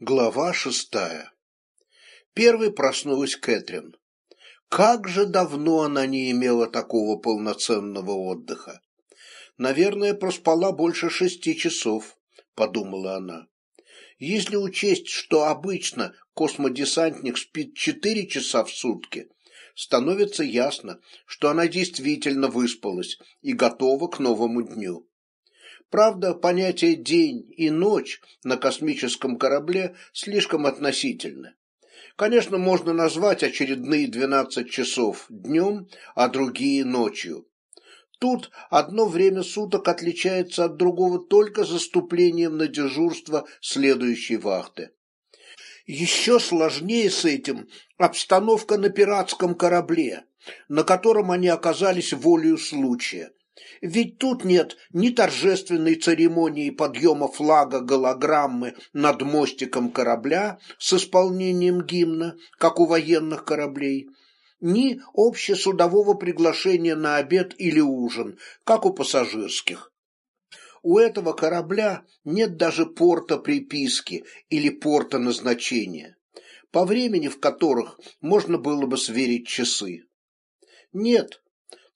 Глава шестая. Первой проснулась Кэтрин. Как же давно она не имела такого полноценного отдыха. Наверное, проспала больше шести часов, подумала она. Если учесть, что обычно космодесантник спит четыре часа в сутки, становится ясно, что она действительно выспалась и готова к новому дню. Правда, понятие «день» и «ночь» на космическом корабле слишком относительны. Конечно, можно назвать очередные 12 часов днем, а другие ночью. Тут одно время суток отличается от другого только заступлением на дежурство следующей вахты. Еще сложнее с этим обстановка на пиратском корабле, на котором они оказались волею случая. Ведь тут нет ни торжественной церемонии подъема флага голограммы над мостиком корабля с исполнением гимна, как у военных кораблей, ни общесудового приглашения на обед или ужин, как у пассажирских. У этого корабля нет даже порта приписки или порта назначения, по времени в которых можно было бы сверить часы. Нет,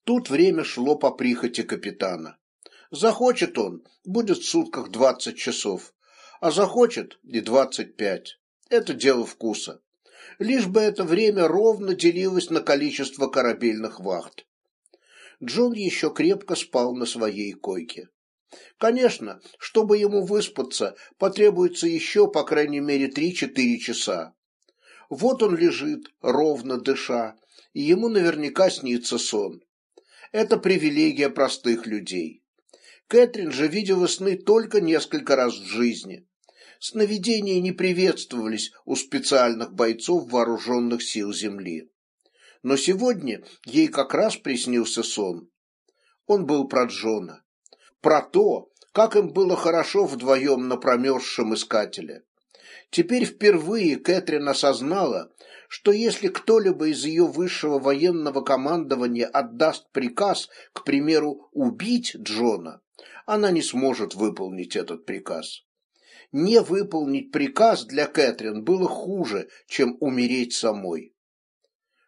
Тут время шло по прихоти капитана. Захочет он, будет в сутках двадцать часов, а захочет и двадцать пять. Это дело вкуса. Лишь бы это время ровно делилось на количество корабельных вахт. Джон еще крепко спал на своей койке. Конечно, чтобы ему выспаться, потребуется еще, по крайней мере, три-четыре часа. Вот он лежит, ровно дыша, и ему наверняка снится сон. Это привилегия простых людей. Кэтрин же видела сны только несколько раз в жизни. Сновидения не приветствовались у специальных бойцов вооруженных сил Земли. Но сегодня ей как раз приснился сон. Он был про Джона. Про то, как им было хорошо вдвоем на промерзшем искателе. Теперь впервые Кэтрин осознала, что если кто-либо из ее высшего военного командования отдаст приказ, к примеру, убить Джона, она не сможет выполнить этот приказ. Не выполнить приказ для Кэтрин было хуже, чем умереть самой.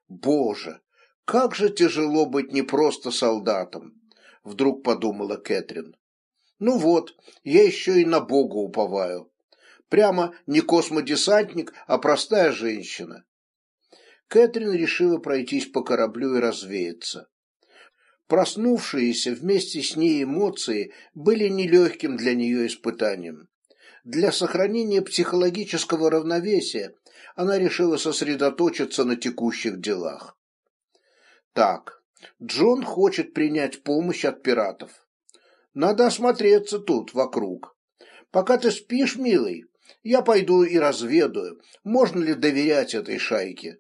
Боже, как же тяжело быть не просто солдатом, вдруг подумала Кэтрин. Ну вот, я еще и на Бога уповаю. Прямо не космодесантник, а простая женщина. Кэтрин решила пройтись по кораблю и развеяться. Проснувшиеся вместе с ней эмоции были нелегким для нее испытанием. Для сохранения психологического равновесия она решила сосредоточиться на текущих делах. Так, Джон хочет принять помощь от пиратов. Надо осмотреться тут, вокруг. Пока ты спишь, милый, я пойду и разведаю, можно ли доверять этой шайке.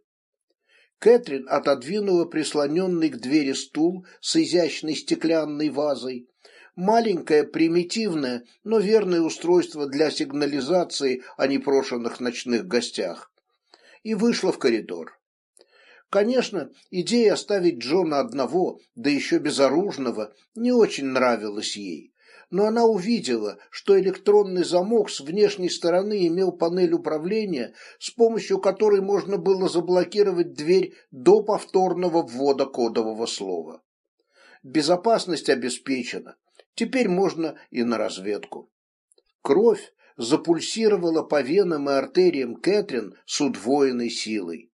Кэтрин отодвинула прислоненный к двери стул с изящной стеклянной вазой. Маленькое, примитивное, но верное устройство для сигнализации о непрошенных ночных гостях. И вышла в коридор. Конечно, идея оставить Джона одного, да еще безоружного, не очень нравилась ей но она увидела, что электронный замок с внешней стороны имел панель управления, с помощью которой можно было заблокировать дверь до повторного ввода кодового слова. Безопасность обеспечена. Теперь можно и на разведку. Кровь запульсировала по венам и артериям Кэтрин с удвоенной силой.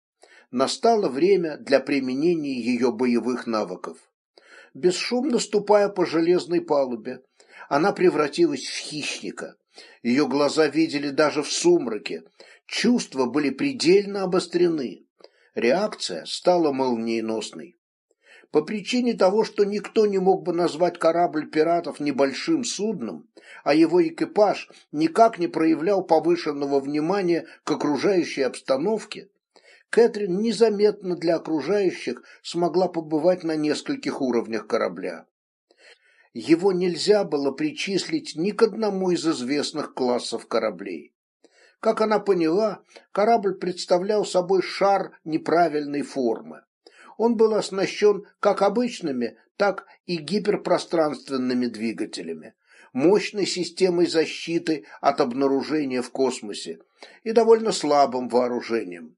Настало время для применения ее боевых навыков. Бесшумно ступая по железной палубе, она превратилась в хищника. Ее глаза видели даже в сумраке. Чувства были предельно обострены. Реакция стала молниеносной. По причине того, что никто не мог бы назвать корабль пиратов небольшим судном, а его экипаж никак не проявлял повышенного внимания к окружающей обстановке, Кэтрин незаметно для окружающих смогла побывать на нескольких уровнях корабля его нельзя было причислить ни к одному из известных классов кораблей. Как она поняла, корабль представлял собой шар неправильной формы. Он был оснащен как обычными, так и гиперпространственными двигателями. мощной системой защиты от обнаружения в космосе и довольно слабым вооружением.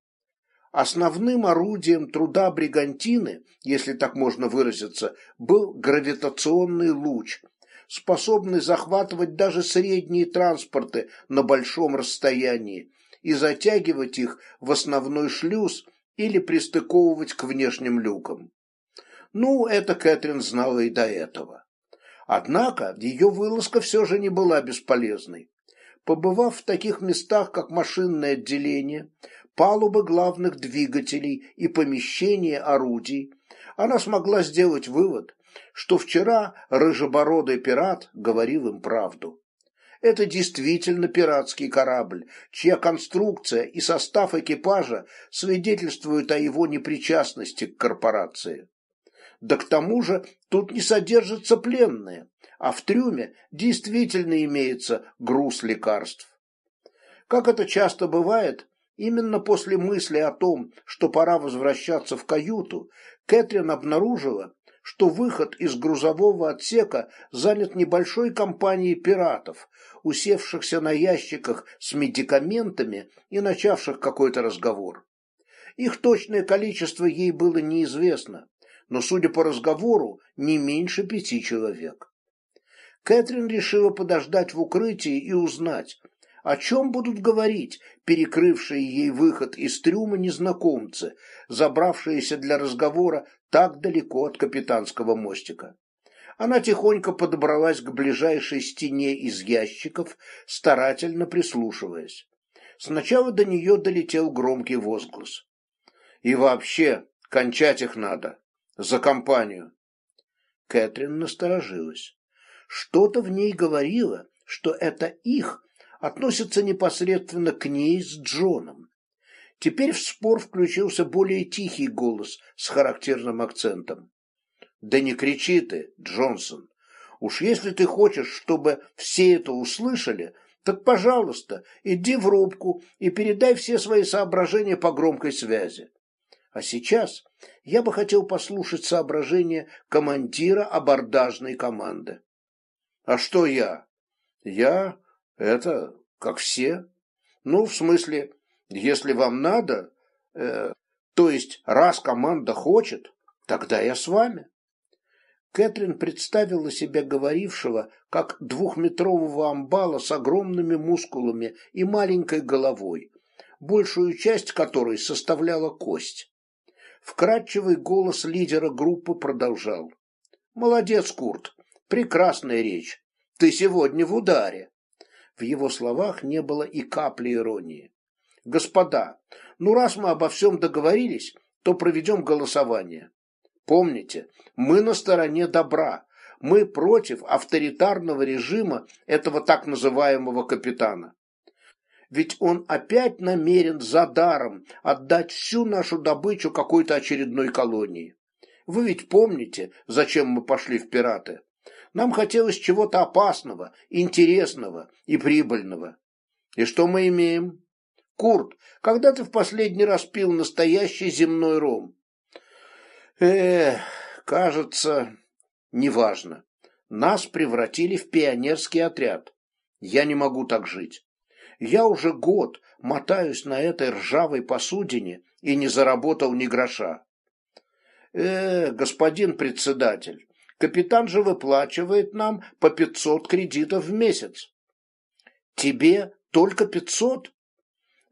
Основным орудием труда бригантины, если так можно выразиться, был гравитационный луч, способный захватывать даже средние транспорты на большом расстоянии и затягивать их в основной шлюз или пристыковывать к внешним люкам. Ну, это Кэтрин знала и до этого. Однако ее вылазка все же не была бесполезной. Побывав в таких местах, как машинное отделение, палубы главных двигателей и помещения орудий, она смогла сделать вывод, что вчера рыжебородый пират говорил им правду. Это действительно пиратский корабль, чья конструкция и состав экипажа свидетельствуют о его непричастности к корпорации. Да к тому же тут не содержатся пленные, а в трюме действительно имеется груз лекарств. Как это часто бывает, именно после мысли о том, что пора возвращаться в каюту, Кэтрин обнаружила, что выход из грузового отсека занят небольшой компанией пиратов, усевшихся на ящиках с медикаментами и начавших какой-то разговор. Их точное количество ей было неизвестно, но, судя по разговору, не меньше пяти человек. Кэтрин решила подождать в укрытии и узнать, о чем будут говорить перекрывшие ей выход из трюма незнакомцы, забравшиеся для разговора так далеко от капитанского мостика. Она тихонько подобралась к ближайшей стене из ящиков, старательно прислушиваясь. Сначала до нее долетел громкий возглас. «И вообще, кончать их надо. За компанию». Кэтрин насторожилась. Что-то в ней говорило, что это их относится непосредственно к ней с Джоном. Теперь в спор включился более тихий голос с характерным акцентом. «Да не кричи ты, Джонсон. Уж если ты хочешь, чтобы все это услышали, так, пожалуйста, иди в рубку и передай все свои соображения по громкой связи. А сейчас я бы хотел послушать соображения командира абордажной команды. А что я? Я это как все. Ну, в смысле, если вам надо, э, то есть раз команда хочет, тогда я с вами. Кэтрин представила себя говорившего как двухметрового амбала с огромными мускулами и маленькой головой, большую часть которой составляла кость. Вкрадчивый голос лидера группы продолжал. «Молодец, Курт, прекрасная речь. Ты сегодня в ударе». В его словах не было и капли иронии. «Господа, ну раз мы обо всем договорились, то проведем голосование. Помните, мы на стороне добра, мы против авторитарного режима этого так называемого капитана. Ведь он опять намерен за даром отдать всю нашу добычу какой-то очередной колонии. Вы ведь помните, зачем мы пошли в пираты? Нам хотелось чего-то опасного, интересного и прибыльного. И что мы имеем? Курт, когда ты в последний раз пил настоящий земной ром? Эх, кажется, неважно. Нас превратили в пионерский отряд. Я не могу так жить. Я уже год мотаюсь на этой ржавой посудине и не заработал ни гроша. Э, господин председатель, Капитан же выплачивает нам по пятьсот кредитов в месяц. Тебе только пятьсот?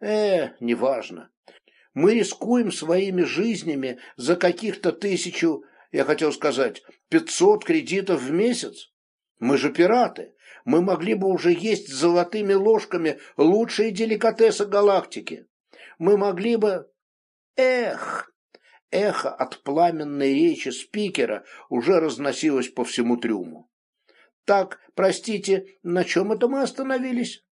Э, неважно. Мы рискуем своими жизнями за каких-то тысячу, я хотел сказать, пятьсот кредитов в месяц. Мы же пираты. Мы могли бы уже есть золотыми ложками лучшие деликатесы галактики. Мы могли бы... Эх, Эхо от пламенной речи спикера уже разносилось по всему трюму. «Так, простите, на чем это мы остановились?»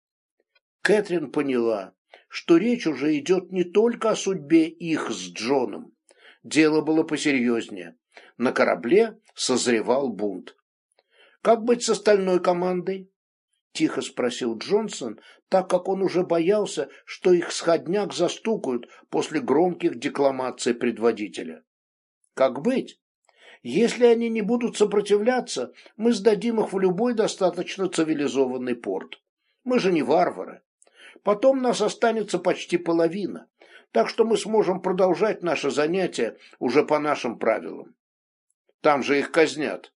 Кэтрин поняла, что речь уже идет не только о судьбе их с Джоном. Дело было посерьезнее. На корабле созревал бунт. «Как быть с остальной командой?» — тихо спросил Джонсон, так как он уже боялся, что их сходняк застукают после громких декламаций предводителя. «Как быть? Если они не будут сопротивляться, мы сдадим их в любой достаточно цивилизованный порт. Мы же не варвары. Потом нас останется почти половина, так что мы сможем продолжать наше занятие уже по нашим правилам. Там же их казнят.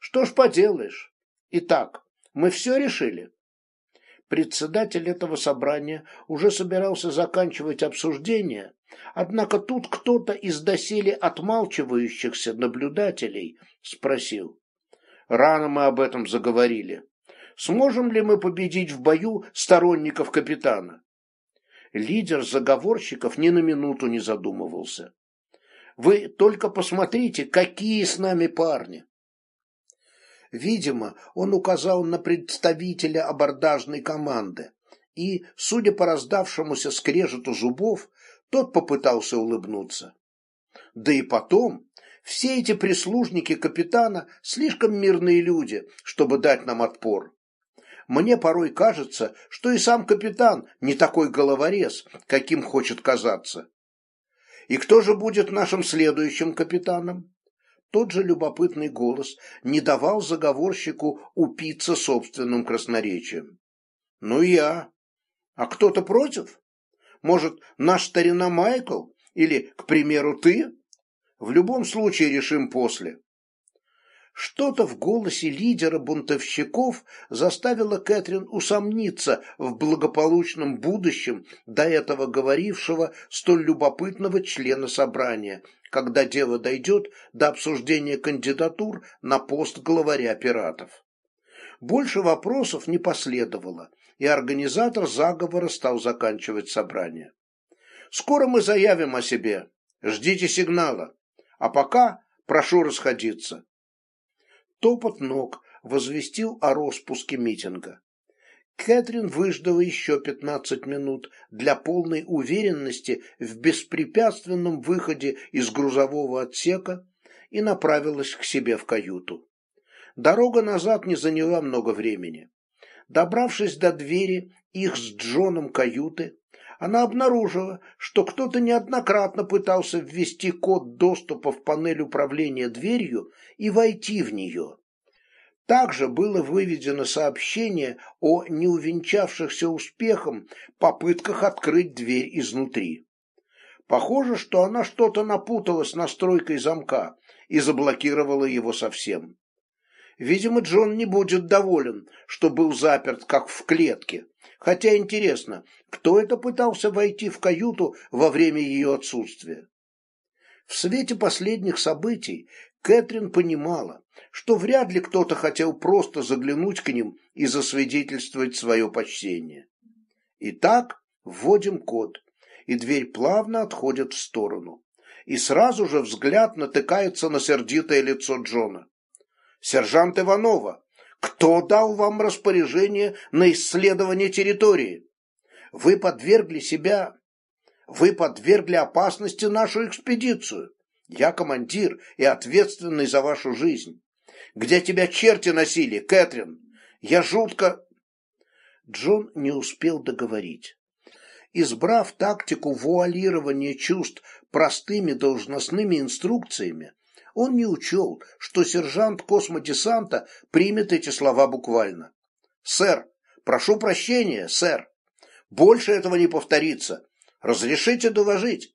Что ж поделаешь. Итак, мы все решили. Председатель этого собрания уже собирался заканчивать обсуждение, однако тут кто-то из доселе отмалчивающихся наблюдателей спросил. Рано мы об этом заговорили. Сможем ли мы победить в бою сторонников капитана? Лидер заговорщиков ни на минуту не задумывался. Вы только посмотрите, какие с нами парни. Видимо, он указал на представителя абордажной команды, и, судя по раздавшемуся скрежету зубов, тот попытался улыбнуться. Да и потом, все эти прислужники капитана слишком мирные люди, чтобы дать нам отпор. Мне порой кажется, что и сам капитан не такой головорез, каким хочет казаться. И кто же будет нашим следующим капитаном? Тот же любопытный голос не давал заговорщику упиться собственным красноречием. «Ну я. А кто-то против? Может, наш старина Майкл? Или, к примеру, ты? В любом случае решим после». Что-то в голосе лидера бунтовщиков заставило Кэтрин усомниться в благополучном будущем до этого говорившего столь любопытного члена собрания, когда дело дойдет до обсуждения кандидатур на пост главаря пиратов. Больше вопросов не последовало, и организатор заговора стал заканчивать собрание. «Скоро мы заявим о себе. Ждите сигнала. А пока прошу расходиться». Топот ног возвестил о распуске митинга. Кэтрин выждала еще пятнадцать минут для полной уверенности в беспрепятственном выходе из грузового отсека и направилась к себе в каюту. Дорога назад не заняла много времени. Добравшись до двери их с Джоном каюты, она обнаружила, что кто-то неоднократно пытался ввести код доступа в панель управления дверью и войти в нее. Также было выведено сообщение о неувенчавшихся успехом попытках открыть дверь изнутри. Похоже, что она что-то напутала с настройкой замка и заблокировала его совсем. Видимо, Джон не будет доволен, что был заперт как в клетке, Хотя интересно, кто это пытался войти в каюту во время ее отсутствия? В свете последних событий Кэтрин понимала, что вряд ли кто-то хотел просто заглянуть к ним и засвидетельствовать свое почтение. Итак, вводим код, и дверь плавно отходит в сторону. И сразу же взгляд натыкается на сердитое лицо Джона. «Сержант Иванова, кто дал вам распоряжение на исследование территории? Вы подвергли себя... Вы подвергли опасности нашу экспедицию. Я командир и ответственный за вашу жизнь. Где тебя черти носили, Кэтрин? Я жутко...» Джон не успел договорить. Избрав тактику вуалирования чувств простыми должностными инструкциями, он не учел, что сержант космодесанта примет эти слова буквально. «Сэр, прошу прощения, сэр. Больше этого не повторится. Разрешите доложить?»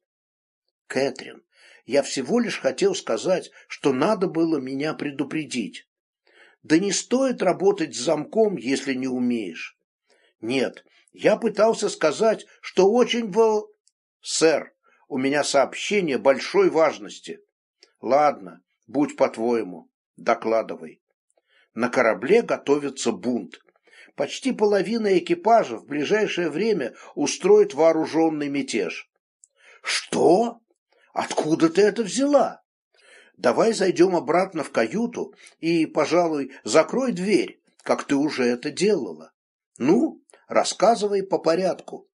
«Кэтрин, я всего лишь хотел сказать, что надо было меня предупредить. Да не стоит работать с замком, если не умеешь. Нет, я пытался сказать, что очень вол... Сэр, у меня сообщение большой важности. Ладно, будь по-твоему, докладывай. На корабле готовится бунт. Почти половина экипажа в ближайшее время устроит вооруженный мятеж. Что? Откуда ты это взяла? Давай зайдем обратно в каюту и, пожалуй, закрой дверь, как ты уже это делала. Ну, рассказывай по порядку.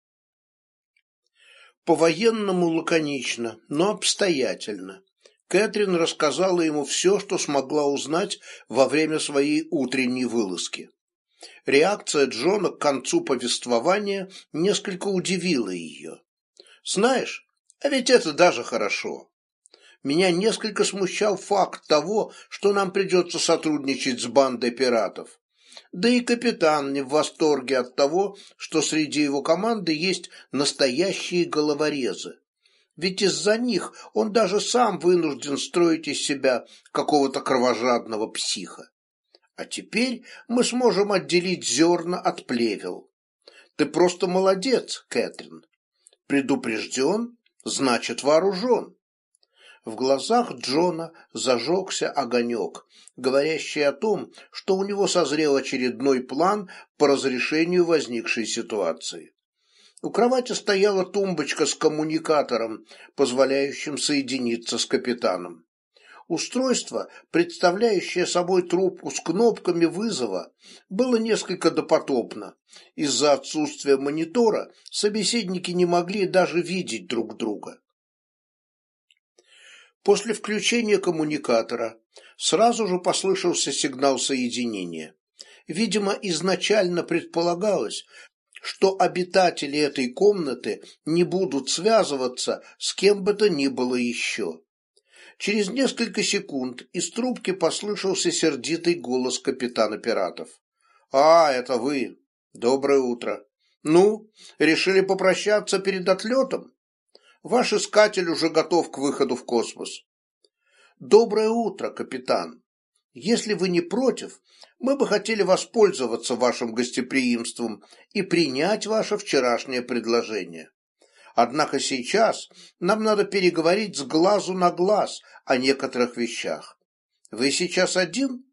По-военному лаконично, но обстоятельно. Кэтрин рассказала ему все, что смогла узнать во время своей утренней вылазки. Реакция Джона к концу повествования несколько удивила ее. «Знаешь, а ведь это даже хорошо. меня несколько смущал факт того, что нам придется сотрудничать с бандой пиратов. Да и капитан не в восторге от того, что среди его команды есть настоящие головорезы. Ведь из-за них он даже сам вынужден строить из себя какого-то кровожадного психа. А теперь мы сможем отделить зерна от плевел. Ты просто молодец, Кэтрин. Предупрежден, значит вооружен. В глазах Джона зажегся огонек, говорящий о том, что у него созрел очередной план по разрешению возникшей ситуации. У кровати стояла тумбочка с коммуникатором, позволяющим соединиться с капитаном. Устройство, представляющее собой трубку с кнопками вызова, было несколько допотопно. Из-за отсутствия монитора собеседники не могли даже видеть друг друга. После включения коммуникатора сразу же послышался сигнал соединения. Видимо, изначально предполагалось, что обитатели этой комнаты не будут связываться с кем бы то ни было еще. Через несколько секунд из трубки послышался сердитый голос капитана пиратов. «А, это вы. Доброе утро. Ну, решили попрощаться перед отлетом? Ваш искатель уже готов к выходу в космос». «Доброе утро, капитан. Если вы не против, мы бы хотели воспользоваться вашим гостеприимством и принять ваше вчерашнее предложение». Однако сейчас нам надо переговорить с глазу на глаз о некоторых вещах. Вы сейчас один?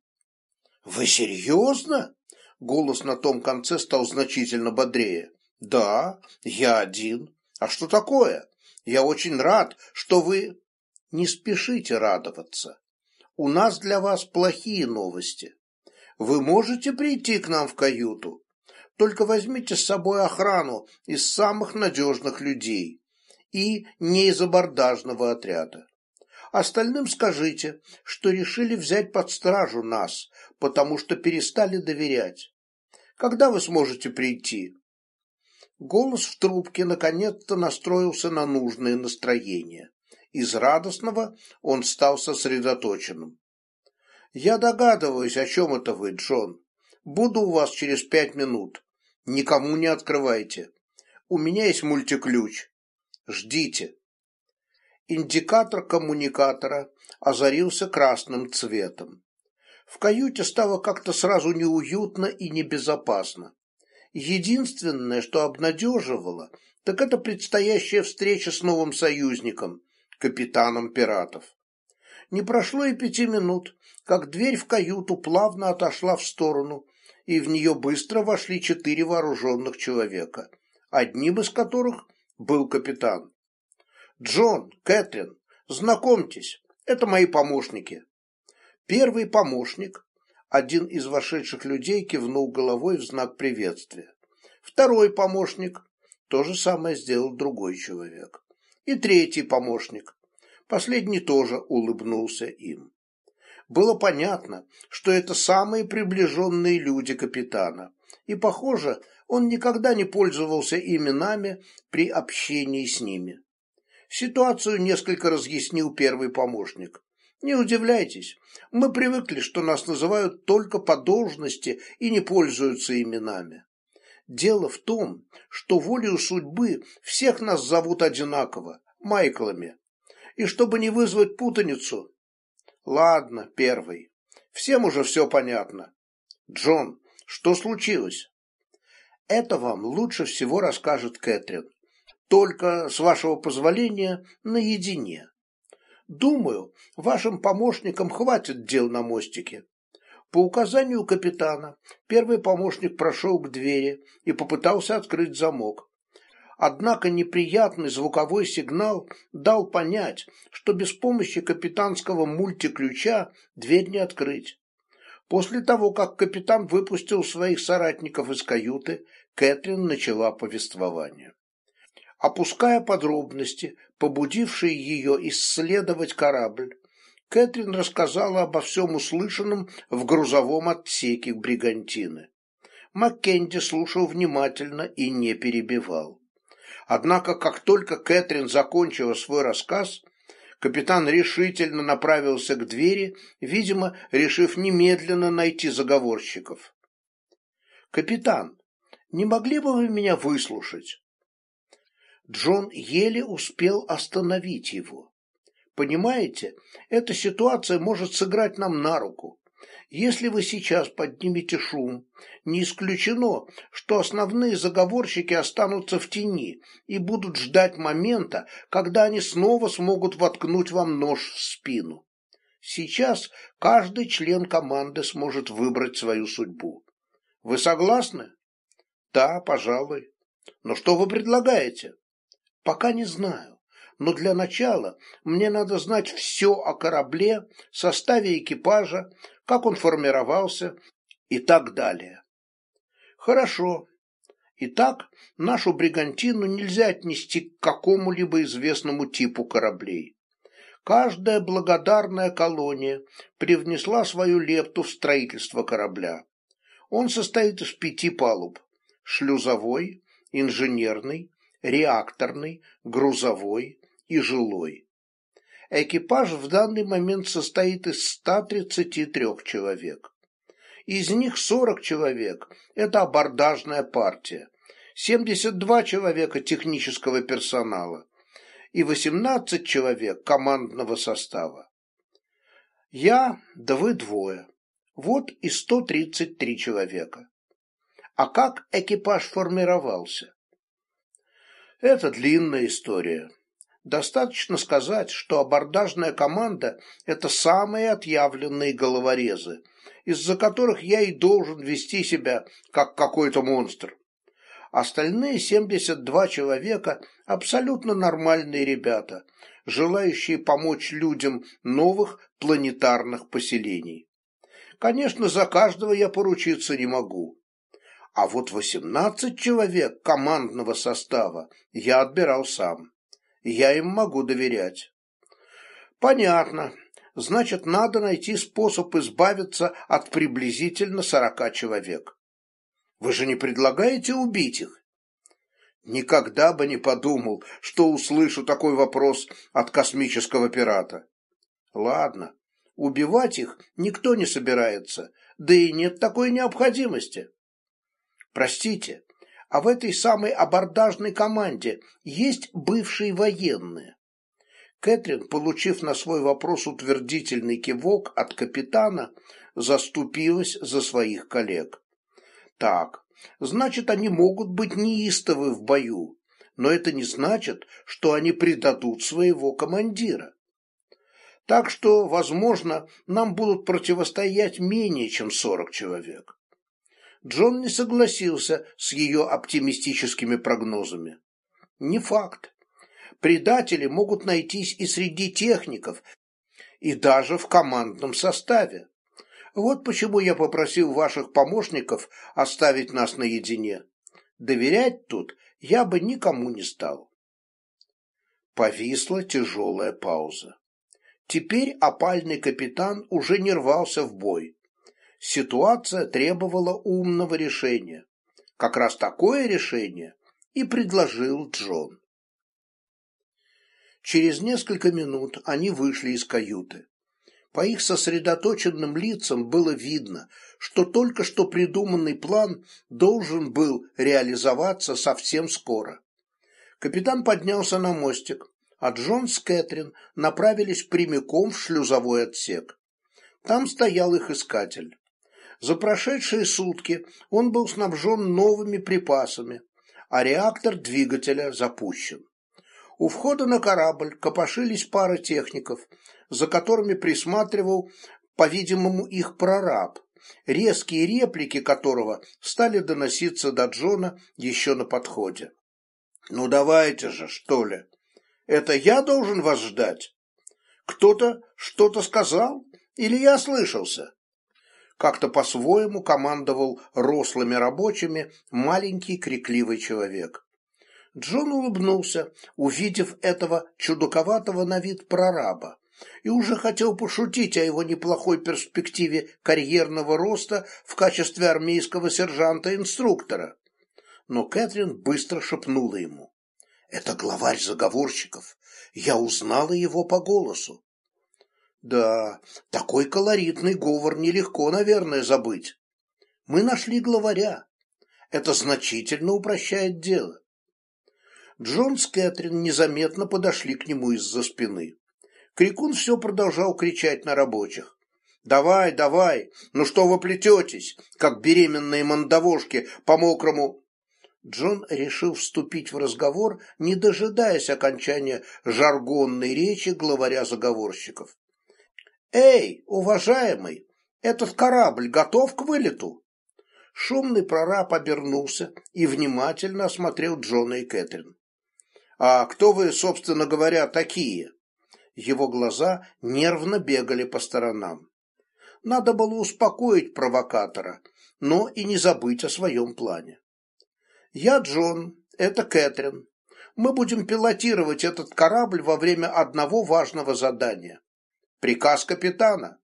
Вы серьезно? Голос на том конце стал значительно бодрее. Да, я один. А что такое? Я очень рад, что вы... Не спешите радоваться. У нас для вас плохие новости. Вы можете прийти к нам в каюту? Только возьмите с собой охрану из самых надежных людей и не из абордажного отряда. Остальным скажите, что решили взять под стражу нас, потому что перестали доверять. Когда вы сможете прийти? Голос в трубке наконец-то настроился на нужное настроение. Из радостного он стал сосредоточенным. «Я догадываюсь, о чем это вы, Джон. Буду у вас через пять минут. Никому не открывайте. У меня есть мультиключ. Ждите. Индикатор коммуникатора озарился красным цветом. В каюте стало как-то сразу неуютно и небезопасно. Единственное, что обнадеживало, так это предстоящая встреча с новым союзником, капитаном пиратов. Не прошло и пяти минут, как дверь в каюту плавно отошла в сторону, и в нее быстро вошли четыре вооруженных человека, одним из которых был капитан. «Джон, Кэтрин, знакомьтесь, это мои помощники». Первый помощник, один из вошедших людей кивнул головой в знак приветствия. Второй помощник, то же самое сделал другой человек. И третий помощник, последний тоже улыбнулся им было понятно, что это самые приближенные люди капитана, и, похоже, он никогда не пользовался именами при общении с ними. Ситуацию несколько разъяснил первый помощник. Не удивляйтесь, мы привыкли, что нас называют только по должности и не пользуются именами. Дело в том, что волею судьбы всех нас зовут одинаково, Майклами. И чтобы не вызвать путаницу, Ладно, первый. Всем уже все понятно. Джон, что случилось? Это вам лучше всего расскажет Кэтрин. Только, с вашего позволения, наедине. Думаю, вашим помощникам хватит дел на мостике. По указанию капитана, первый помощник прошел к двери и попытался открыть замок. Однако неприятный звуковой сигнал дал понять, что без помощи капитанского мультиключа дверь не открыть. После того, как капитан выпустил своих соратников из каюты, Кэтрин начала повествование. Опуская подробности, побудившие ее исследовать корабль, Кэтрин рассказала обо всем услышанном в грузовом отсеке Бригантины. Маккенди слушал внимательно и не перебивал. Однако, как только Кэтрин закончила свой рассказ, Капитан решительно направился к двери, видимо, решив немедленно найти заговорщиков. «Капитан, не могли бы вы меня выслушать?» Джон еле успел остановить его. «Понимаете, эта ситуация может сыграть нам на руку. Если вы сейчас поднимете шум, не исключено, что основные заговорщики останутся в тени и будут ждать момента, когда они снова смогут воткнуть вам нож в спину. Сейчас каждый член команды сможет выбрать свою судьбу. Вы согласны? Да, пожалуй. Но что вы предлагаете? Пока не знаю. Но для начала мне надо знать все о корабле, составе экипажа, как он формировался и так далее. Хорошо. Итак, нашу бригантину нельзя отнести к какому-либо известному типу кораблей. Каждая благодарная колония привнесла свою лепту в строительство корабля. Он состоит из пяти палуб – шлюзовой, инженерный, реакторный, грузовой и жилой. Экипаж в данный момент состоит из 133 человек. Из них 40 человек – это абордажная партия, 72 человека технического персонала и 18 человек командного состава. Я, да вы двое. Вот и 133 человека. А как экипаж формировался? Это длинная история. Достаточно сказать, что абордажная команда – это самые отъявленные головорезы, из-за которых я и должен вести себя как какой-то монстр. Остальные 72 человека – абсолютно нормальные ребята, желающие помочь людям новых планетарных поселений. Конечно, за каждого я поручиться не могу. А вот 18 человек командного состава я отбирал сам я им могу доверять. Понятно. Значит, надо найти способ избавиться от приблизительно сорока человек. Вы же не предлагаете убить их? Никогда бы не подумал, что услышу такой вопрос от космического пирата. Ладно, убивать их никто не собирается, да и нет такой необходимости. Простите, а в этой самой абордажной команде есть бывшие военные. Кэтрин, получив на свой вопрос утвердительный кивок от капитана, заступилась за своих коллег. Так, значит, они могут быть неистовы в бою, но это не значит, что они предадут своего командира. Так что, возможно, нам будут противостоять менее чем сорок человек. Джон не согласился с ее оптимистическими прогнозами. Не факт. Предатели могут найтись и среди техников, и даже в командном составе. Вот почему я попросил ваших помощников оставить нас наедине. Доверять тут я бы никому не стал. Повисла тяжелая пауза. Теперь опальный капитан уже не рвался в бой, Ситуация требовала умного решения. Как раз такое решение и предложил Джон. Через несколько минут они вышли из каюты. По их сосредоточенным лицам было видно, что только что придуманный план должен был реализоваться совсем скоро. Капитан поднялся на мостик, а Джон с Кэтрин направились прямиком в шлюзовой отсек. Там стоял их искатель. За прошедшие сутки он был снабжен новыми припасами, а реактор двигателя запущен. У входа на корабль копошились пара техников, за которыми присматривал, по-видимому, их прораб, резкие реплики которого стали доноситься до Джона еще на подходе. «Ну давайте же, что ли? Это я должен вас ждать? Кто-то что-то сказал? Или я слышался?» Как-то по-своему командовал рослыми рабочими маленький крикливый человек. Джон улыбнулся, увидев этого чудаковатого на вид прораба, и уже хотел пошутить о его неплохой перспективе карьерного роста в качестве армейского сержанта-инструктора. Но Кэтрин быстро шепнула ему. Это главарь заговорщиков. Я узнала его по голосу. Да, такой колоритный говор нелегко, наверное, забыть. Мы нашли главаря. Это значительно упрощает дело. Джон с Кэтрин незаметно подошли к нему из-за спины. Крикун все продолжал кричать на рабочих. «Давай, давай! Ну что вы плететесь, как беременные мандавошки по мокрому...» Джон решил вступить в разговор, не дожидаясь окончания жаргонной речи главаря заговорщиков. «Эй, уважаемый, этот корабль готов к вылету?» Шумный прораб обернулся и внимательно осмотрел Джона и Кэтрин. «А кто вы, собственно говоря, такие?» Его глаза нервно бегали по сторонам. Надо было успокоить провокатора, но и не забыть о своем плане. «Я Джон, это Кэтрин. Мы будем пилотировать этот корабль во время одного важного задания. Приказ капитана.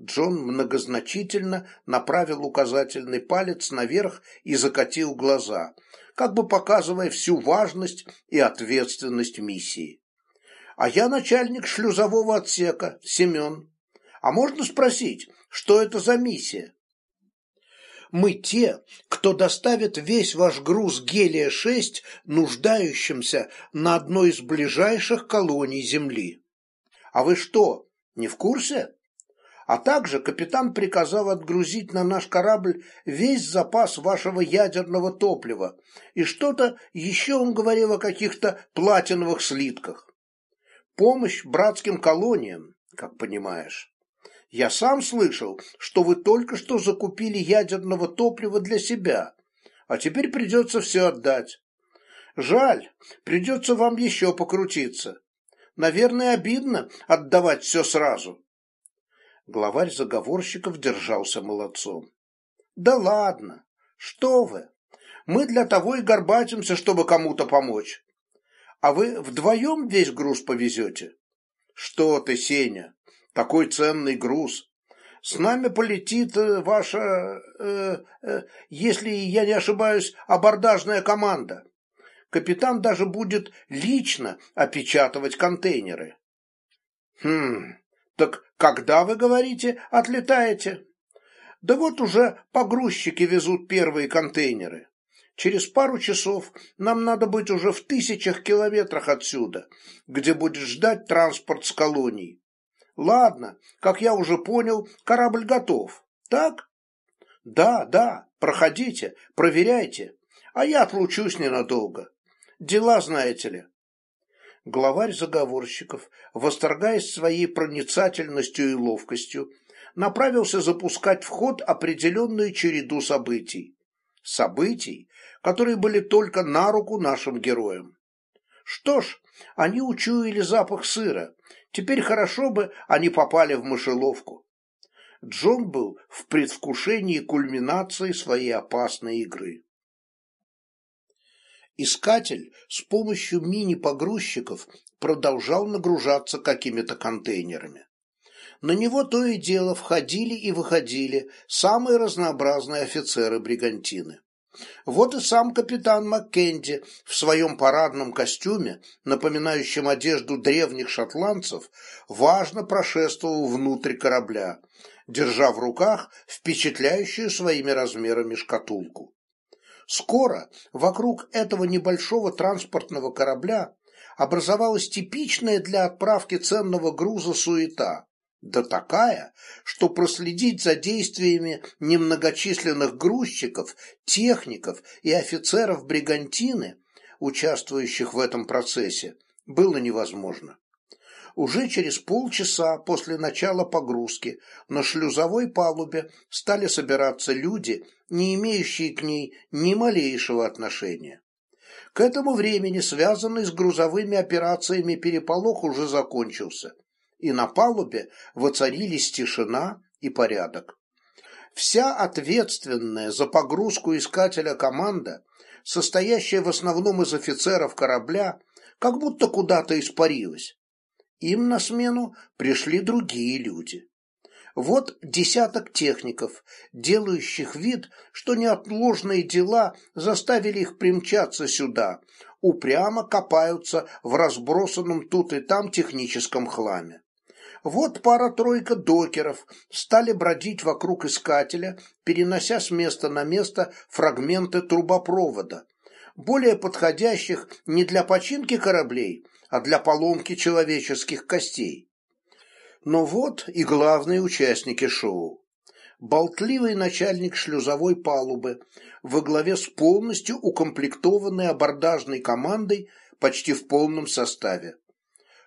Джон многозначительно направил указательный палец наверх и закатил глаза, как бы показывая всю важность и ответственность миссии. А я начальник шлюзового отсека, Семен. А можно спросить, что это за миссия? Мы те, кто доставит весь ваш груз гелия-6 нуждающимся на одной из ближайших колоний Земли. А вы что, не в курсе? А также капитан приказал отгрузить на наш корабль весь запас вашего ядерного топлива, и что-то еще он говорил о каких-то платиновых слитках. Помощь братским колониям, как понимаешь. Я сам слышал, что вы только что закупили ядерного топлива для себя, а теперь придется все отдать. Жаль, придется вам еще покрутиться. Наверное, обидно отдавать все сразу. Главарь заговорщиков держался молодцом. Да ладно, что вы? Мы для того и горбатимся, чтобы кому-то помочь. А вы вдвоем весь груз повезете? Что ты, Сеня, такой ценный груз. С нами полетит э, ваша, э, э, если я не ошибаюсь, абордажная команда. Капитан даже будет лично опечатывать контейнеры. Хм, так когда, вы говорите, отлетаете? Да вот уже погрузчики везут первые контейнеры. Через пару часов нам надо быть уже в тысячах километрах отсюда, где будет ждать транспорт с колоний. Ладно, как я уже понял, корабль готов. Так? Да, да, проходите, проверяйте, а я отлучусь ненадолго. Дела, знаете ли. Главарь заговорщиков, восторгаясь своей проницательностью и ловкостью, направился запускать в ход определенную череду событий. Событий, которые были только на руку нашим героям. Что ж, они учуяли запах сыра. Теперь хорошо бы они попали в мышеловку. Джон был в предвкушении кульминации своей опасной игры. Искатель с помощью мини-погрузчиков продолжал нагружаться какими-то контейнерами. На него то и дело входили и выходили самые разнообразные офицеры бригантины. Вот и сам капитан Маккенди в своем парадном костюме, напоминающем одежду древних шотландцев, важно прошествовал внутрь корабля, держа в руках впечатляющую своими размерами шкатулку. Скоро вокруг этого небольшого транспортного корабля образовалась типичная для отправки ценного груза суета, да такая, что проследить за действиями немногочисленных грузчиков, техников и офицеров бригантины, участвующих в этом процессе, было невозможно. Уже через полчаса после начала погрузки на шлюзовой палубе стали собираться люди, не имеющие к ней ни малейшего отношения. К этому времени связанный с грузовыми операциями переполох уже закончился, и на палубе воцарились тишина и порядок. Вся ответственная за погрузку искателя команда, состоящая в основном из офицеров корабля, как будто куда-то испарилась. Им на смену пришли другие люди. Вот десяток техников, делающих вид, что неотложные дела заставили их примчаться сюда, упрямо копаются в разбросанном тут и там техническом хламе. Вот пара-тройка докеров стали бродить вокруг искателя, перенося с места на место фрагменты трубопровода, более подходящих не для починки кораблей, а для поломки человеческих костей. Но вот и главные участники шоу. Болтливый начальник шлюзовой палубы во главе с полностью укомплектованной абордажной командой почти в полном составе.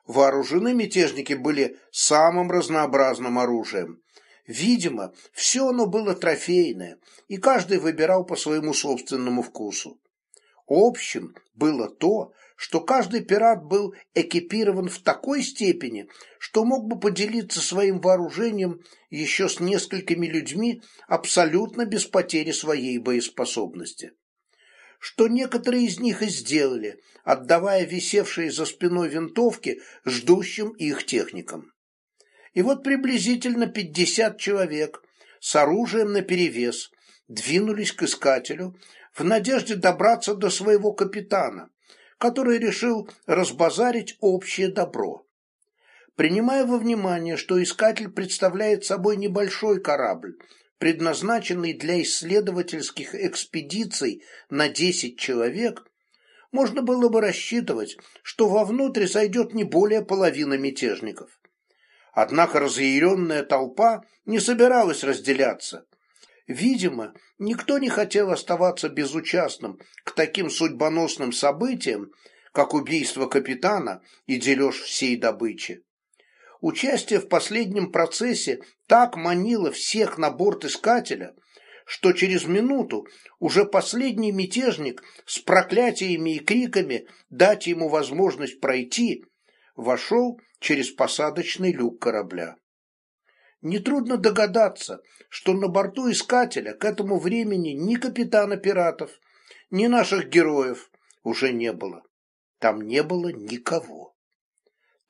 Вооружены мятежники были самым разнообразным оружием. Видимо, все оно было трофейное, и каждый выбирал по своему собственному вкусу. Общим было то, что каждый пират был экипирован в такой степени, что мог бы поделиться своим вооружением еще с несколькими людьми абсолютно без потери своей боеспособности. Что некоторые из них и сделали, отдавая висевшие за спиной винтовки ждущим их техникам. И вот приблизительно пятьдесят человек с оружием наперевес двинулись к искателю в надежде добраться до своего капитана, который решил разбазарить общее добро. Принимая во внимание, что искатель представляет собой небольшой корабль, предназначенный для исследовательских экспедиций на 10 человек, можно было бы рассчитывать, что вовнутрь зайдет не более половины мятежников. Однако разъяренная толпа не собиралась разделяться. Видимо, никто не хотел оставаться безучастным к таким судьбоносным событиям, как убийство капитана и дележ всей добычи. Участие в последнем процессе так манило всех на борт искателя, что через минуту уже последний мятежник с проклятиями и криками дать ему возможность пройти вошел через посадочный люк корабля. Нетрудно догадаться, что на борту искателя к этому времени ни капитана пиратов, ни наших героев уже не было. Там не было никого.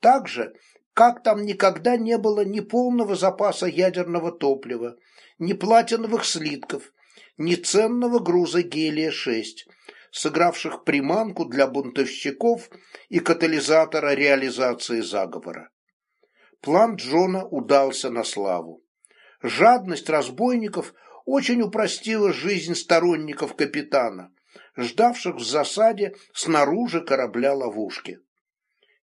Так же, как там никогда не было ни полного запаса ядерного топлива, ни платиновых слитков, ни ценного груза гелия-6, сыгравших приманку для бунтовщиков и катализатора реализации заговора. План Джона удался на славу. Жадность разбойников очень упростила жизнь сторонников капитана, ждавших в засаде снаружи корабля ловушки.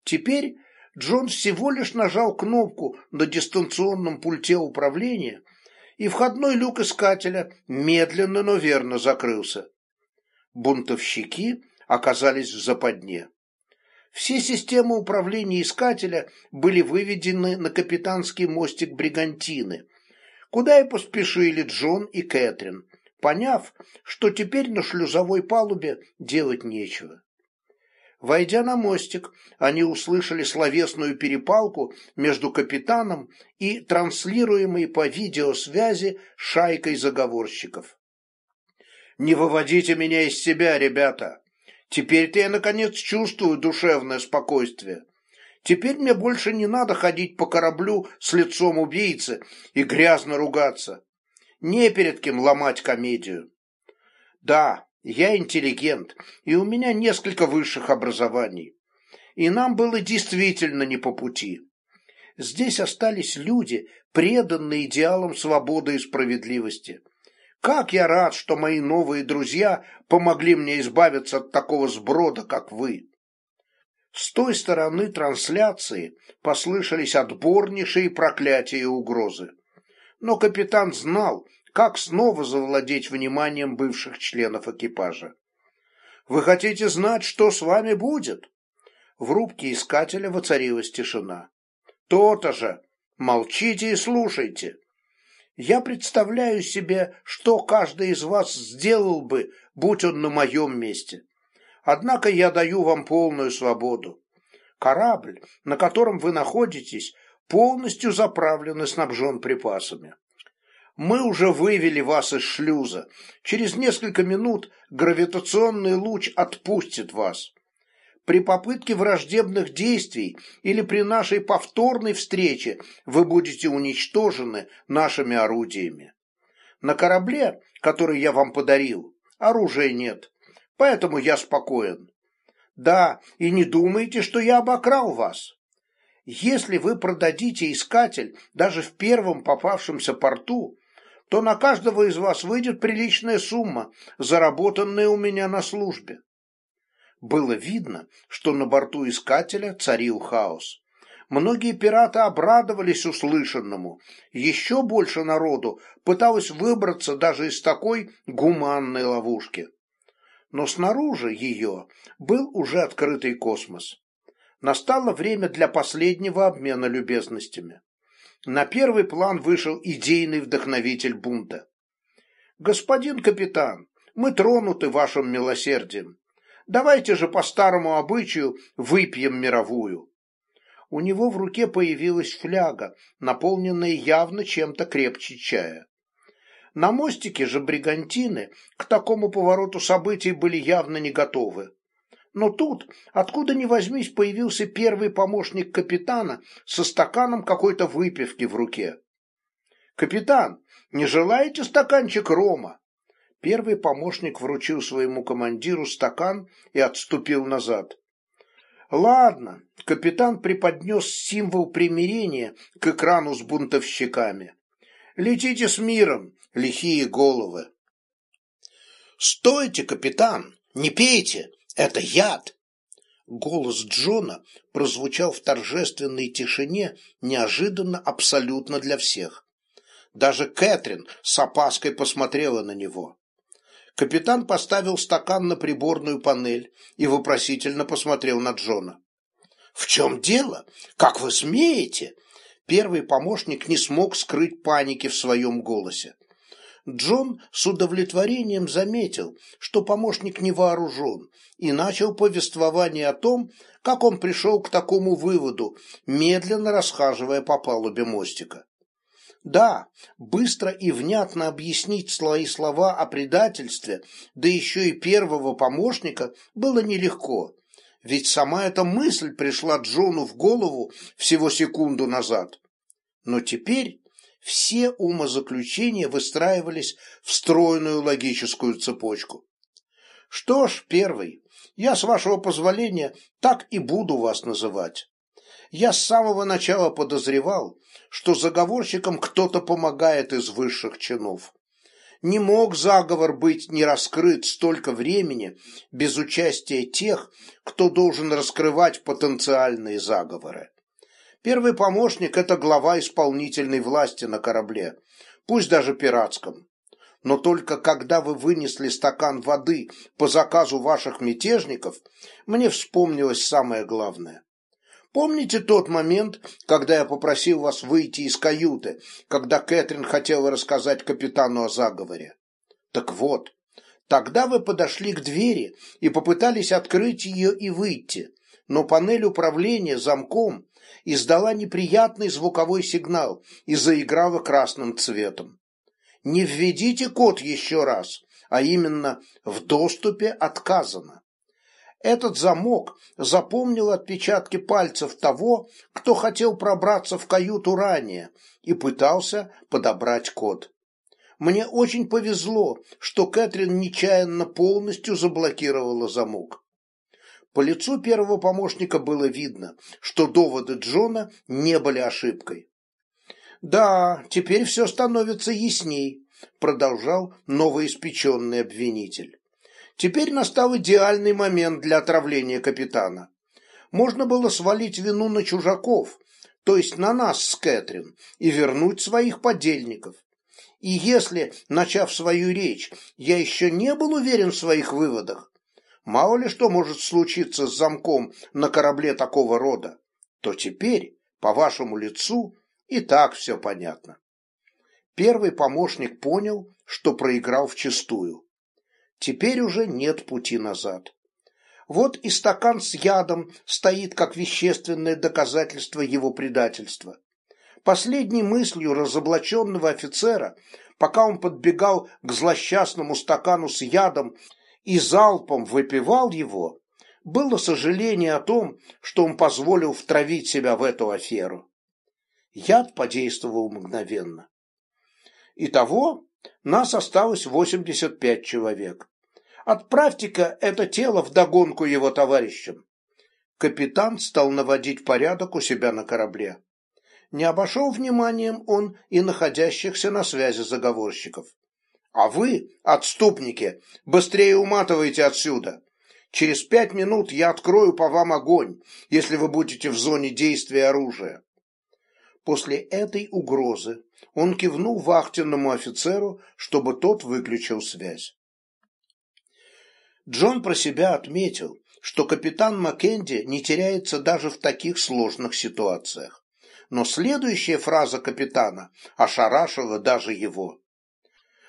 Теперь Джон всего лишь нажал кнопку на дистанционном пульте управления, и входной люк искателя медленно, но верно закрылся. Бунтовщики оказались в западне. Все системы управления искателя были выведены на капитанский мостик Бригантины, куда и поспешили Джон и Кэтрин, поняв, что теперь на шлюзовой палубе делать нечего. Войдя на мостик, они услышали словесную перепалку между капитаном и транслируемой по видеосвязи шайкой заговорщиков. «Не выводите меня из себя, ребята!» Теперь-то я, наконец, чувствую душевное спокойствие. Теперь мне больше не надо ходить по кораблю с лицом убийцы и грязно ругаться. Не перед кем ломать комедию. Да, я интеллигент, и у меня несколько высших образований. И нам было действительно не по пути. Здесь остались люди, преданные идеалам свободы и справедливости. Как я рад, что мои новые друзья помогли мне избавиться от такого сброда, как вы. С той стороны трансляции послышались отборнейшие проклятия и угрозы. Но капитан знал, как снова завладеть вниманием бывших членов экипажа. «Вы хотите знать, что с вами будет?» В рубке искателя воцарилась тишина. «То-то же! Молчите и слушайте!» Я представляю себе, что каждый из вас сделал бы, будь он на моем месте. Однако я даю вам полную свободу. Корабль, на котором вы находитесь, полностью заправлен и снабжен припасами. Мы уже вывели вас из шлюза. Через несколько минут гравитационный луч отпустит вас при попытке враждебных действий или при нашей повторной встрече вы будете уничтожены нашими орудиями. На корабле, который я вам подарил, оружия нет, поэтому я спокоен. Да, и не думайте, что я обокрал вас. Если вы продадите искатель даже в первом попавшемся порту, то на каждого из вас выйдет приличная сумма, заработанная у меня на службе. Было видно, что на борту искателя царил хаос. Многие пираты обрадовались услышанному. Еще больше народу пыталось выбраться даже из такой гуманной ловушки. Но снаружи ее был уже открытый космос. Настало время для последнего обмена любезностями. На первый план вышел идейный вдохновитель бунта. «Господин капитан, мы тронуты вашим милосердием. Давайте же по старому обычаю выпьем мировую». У него в руке появилась фляга, наполненная явно чем-то крепче чая. На мостике же бригантины к такому повороту событий были явно не готовы. Но тут, откуда ни возьмись, появился первый помощник капитана со стаканом какой-то выпивки в руке. «Капитан, не желаете стаканчик рома?» Первый помощник вручил своему командиру стакан и отступил назад. «Ладно», — капитан преподнес символ примирения к экрану с бунтовщиками. «Летите с миром, лихие головы». «Стойте, капитан, не пейте!» Это яд!» Голос Джона прозвучал в торжественной тишине неожиданно абсолютно для всех. Даже Кэтрин с опаской посмотрела на него. Капитан поставил стакан на приборную панель и вопросительно посмотрел на Джона. «В чем дело? Как вы смеете?» Первый помощник не смог скрыть паники в своем голосе. Джон с удовлетворением заметил, что помощник не вооружен, и начал повествование о том, как он пришел к такому выводу, медленно расхаживая по палубе мостика. Да, быстро и внятно объяснить свои слова о предательстве, да еще и первого помощника, было нелегко, ведь сама эта мысль пришла Джону в голову всего секунду назад. Но теперь все умозаключения выстраивались в стройную логическую цепочку. Что ж, первый, я, с вашего позволения, так и буду вас называть. Я с самого начала подозревал, что заговорщикам кто-то помогает из высших чинов. Не мог заговор быть не раскрыт столько времени без участия тех, кто должен раскрывать потенциальные заговоры. Первый помощник – это глава исполнительной власти на корабле, пусть даже пиратском. Но только когда вы вынесли стакан воды по заказу ваших мятежников, мне вспомнилось самое главное. Помните тот момент, когда я попросил вас выйти из каюты, когда Кэтрин хотела рассказать капитану о заговоре? Так вот, тогда вы подошли к двери и попытались открыть ее и выйти, но панель управления замком издала неприятный звуковой сигнал и заиграла красным цветом. Не введите код еще раз, а именно в доступе отказано. Этот замок запомнил отпечатки пальцев того, кто хотел пробраться в каюту ранее и пытался подобрать код. Мне очень повезло, что Кэтрин нечаянно полностью заблокировала замок. По лицу первого помощника было видно, что доводы Джона не были ошибкой. «Да, теперь все становится ясней», – продолжал новоиспеченный обвинитель. «Теперь настал идеальный момент для отравления капитана. Можно было свалить вину на чужаков, то есть на нас с Кэтрин, и вернуть своих подельников. И если, начав свою речь, я еще не был уверен в своих выводах, Мало ли что может случиться с замком на корабле такого рода, то теперь, по вашему лицу, и так все понятно. Первый помощник понял, что проиграл вчистую. Теперь уже нет пути назад. Вот и стакан с ядом стоит как вещественное доказательство его предательства. Последней мыслью разоблаченного офицера, пока он подбегал к злосчастному стакану с ядом и залпом выпивал его, было сожаление о том, что он позволил втравить себя в эту аферу. Яд подействовал мгновенно. Итого нас осталось 85 человек. Отправьте-ка это тело в догонку его товарищам. Капитан стал наводить порядок у себя на корабле. Не обошел вниманием он и находящихся на связи заговорщиков. А вы, отступники, быстрее уматывайте отсюда. Через пять минут я открою по вам огонь, если вы будете в зоне действия оружия. После этой угрозы он кивнул вахтенному офицеру, чтобы тот выключил связь. Джон про себя отметил, что капитан Маккенди не теряется даже в таких сложных ситуациях. Но следующая фраза капитана ошарашила даже его.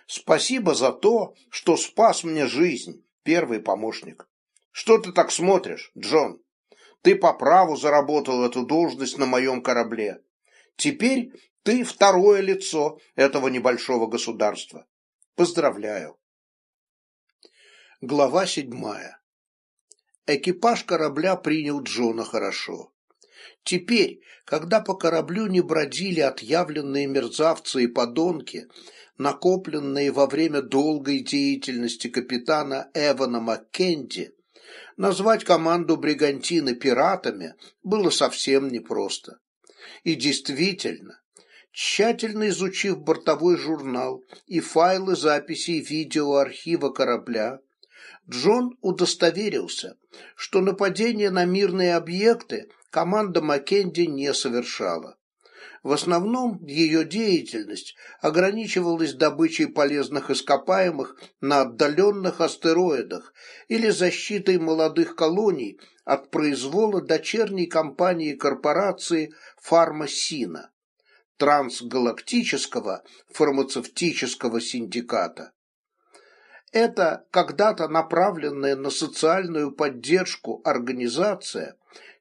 «Спасибо за то, что спас мне жизнь, первый помощник. Что ты так смотришь, Джон? Ты по праву заработал эту должность на моем корабле. Теперь ты второе лицо этого небольшого государства. Поздравляю. Глава седьмая. Экипаж корабля принял Джона хорошо. Теперь, когда по кораблю не бродили отъявленные мерзавцы и подонки, накопленные во время долгой деятельности капитана Эвана Маккенди, назвать команду бригантины пиратами было совсем непросто. И действительно, тщательно изучив бортовой журнал и файлы записей видеоархива корабля, Джон удостоверился, что нападение на мирные объекты команда Маккенди не совершала. В основном ее деятельность ограничивалась добычей полезных ископаемых на отдаленных астероидах или защитой молодых колоний от произвола дочерней компании корпорации «Фармасина» трансгалактического фармацевтического синдиката. Эта когда-то направленная на социальную поддержку организация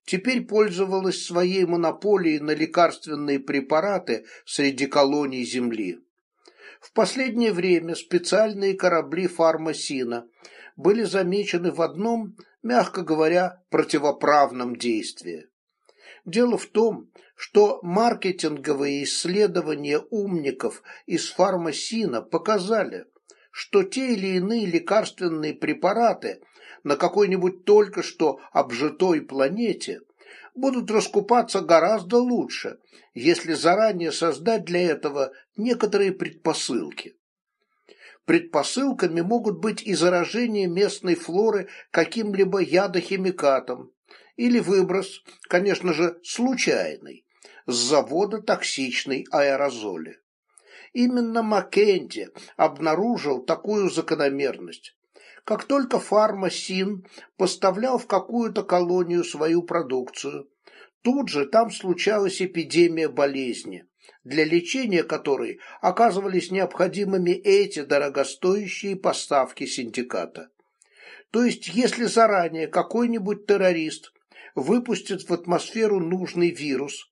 теперь пользовалась своей монополией на лекарственные препараты среди колоний Земли. В последнее время специальные корабли фармасина были замечены в одном, мягко говоря, противоправном действии. Дело в том, что маркетинговые исследования умников из фармасина показали, что те или иные лекарственные препараты на какой-нибудь только что обжитой планете будут раскупаться гораздо лучше, если заранее создать для этого некоторые предпосылки. Предпосылками могут быть и заражение местной флоры каким-либо ядохимикатом, или выброс, конечно же, случайный, с завода токсичной аэрозоли. Именно Маккенти обнаружил такую закономерность. Как только фармасин поставлял в какую-то колонию свою продукцию, тут же там случалась эпидемия болезни, для лечения которой оказывались необходимыми эти дорогостоящие поставки синдиката. То есть, если заранее какой-нибудь террорист выпустит в атмосферу нужный вирус,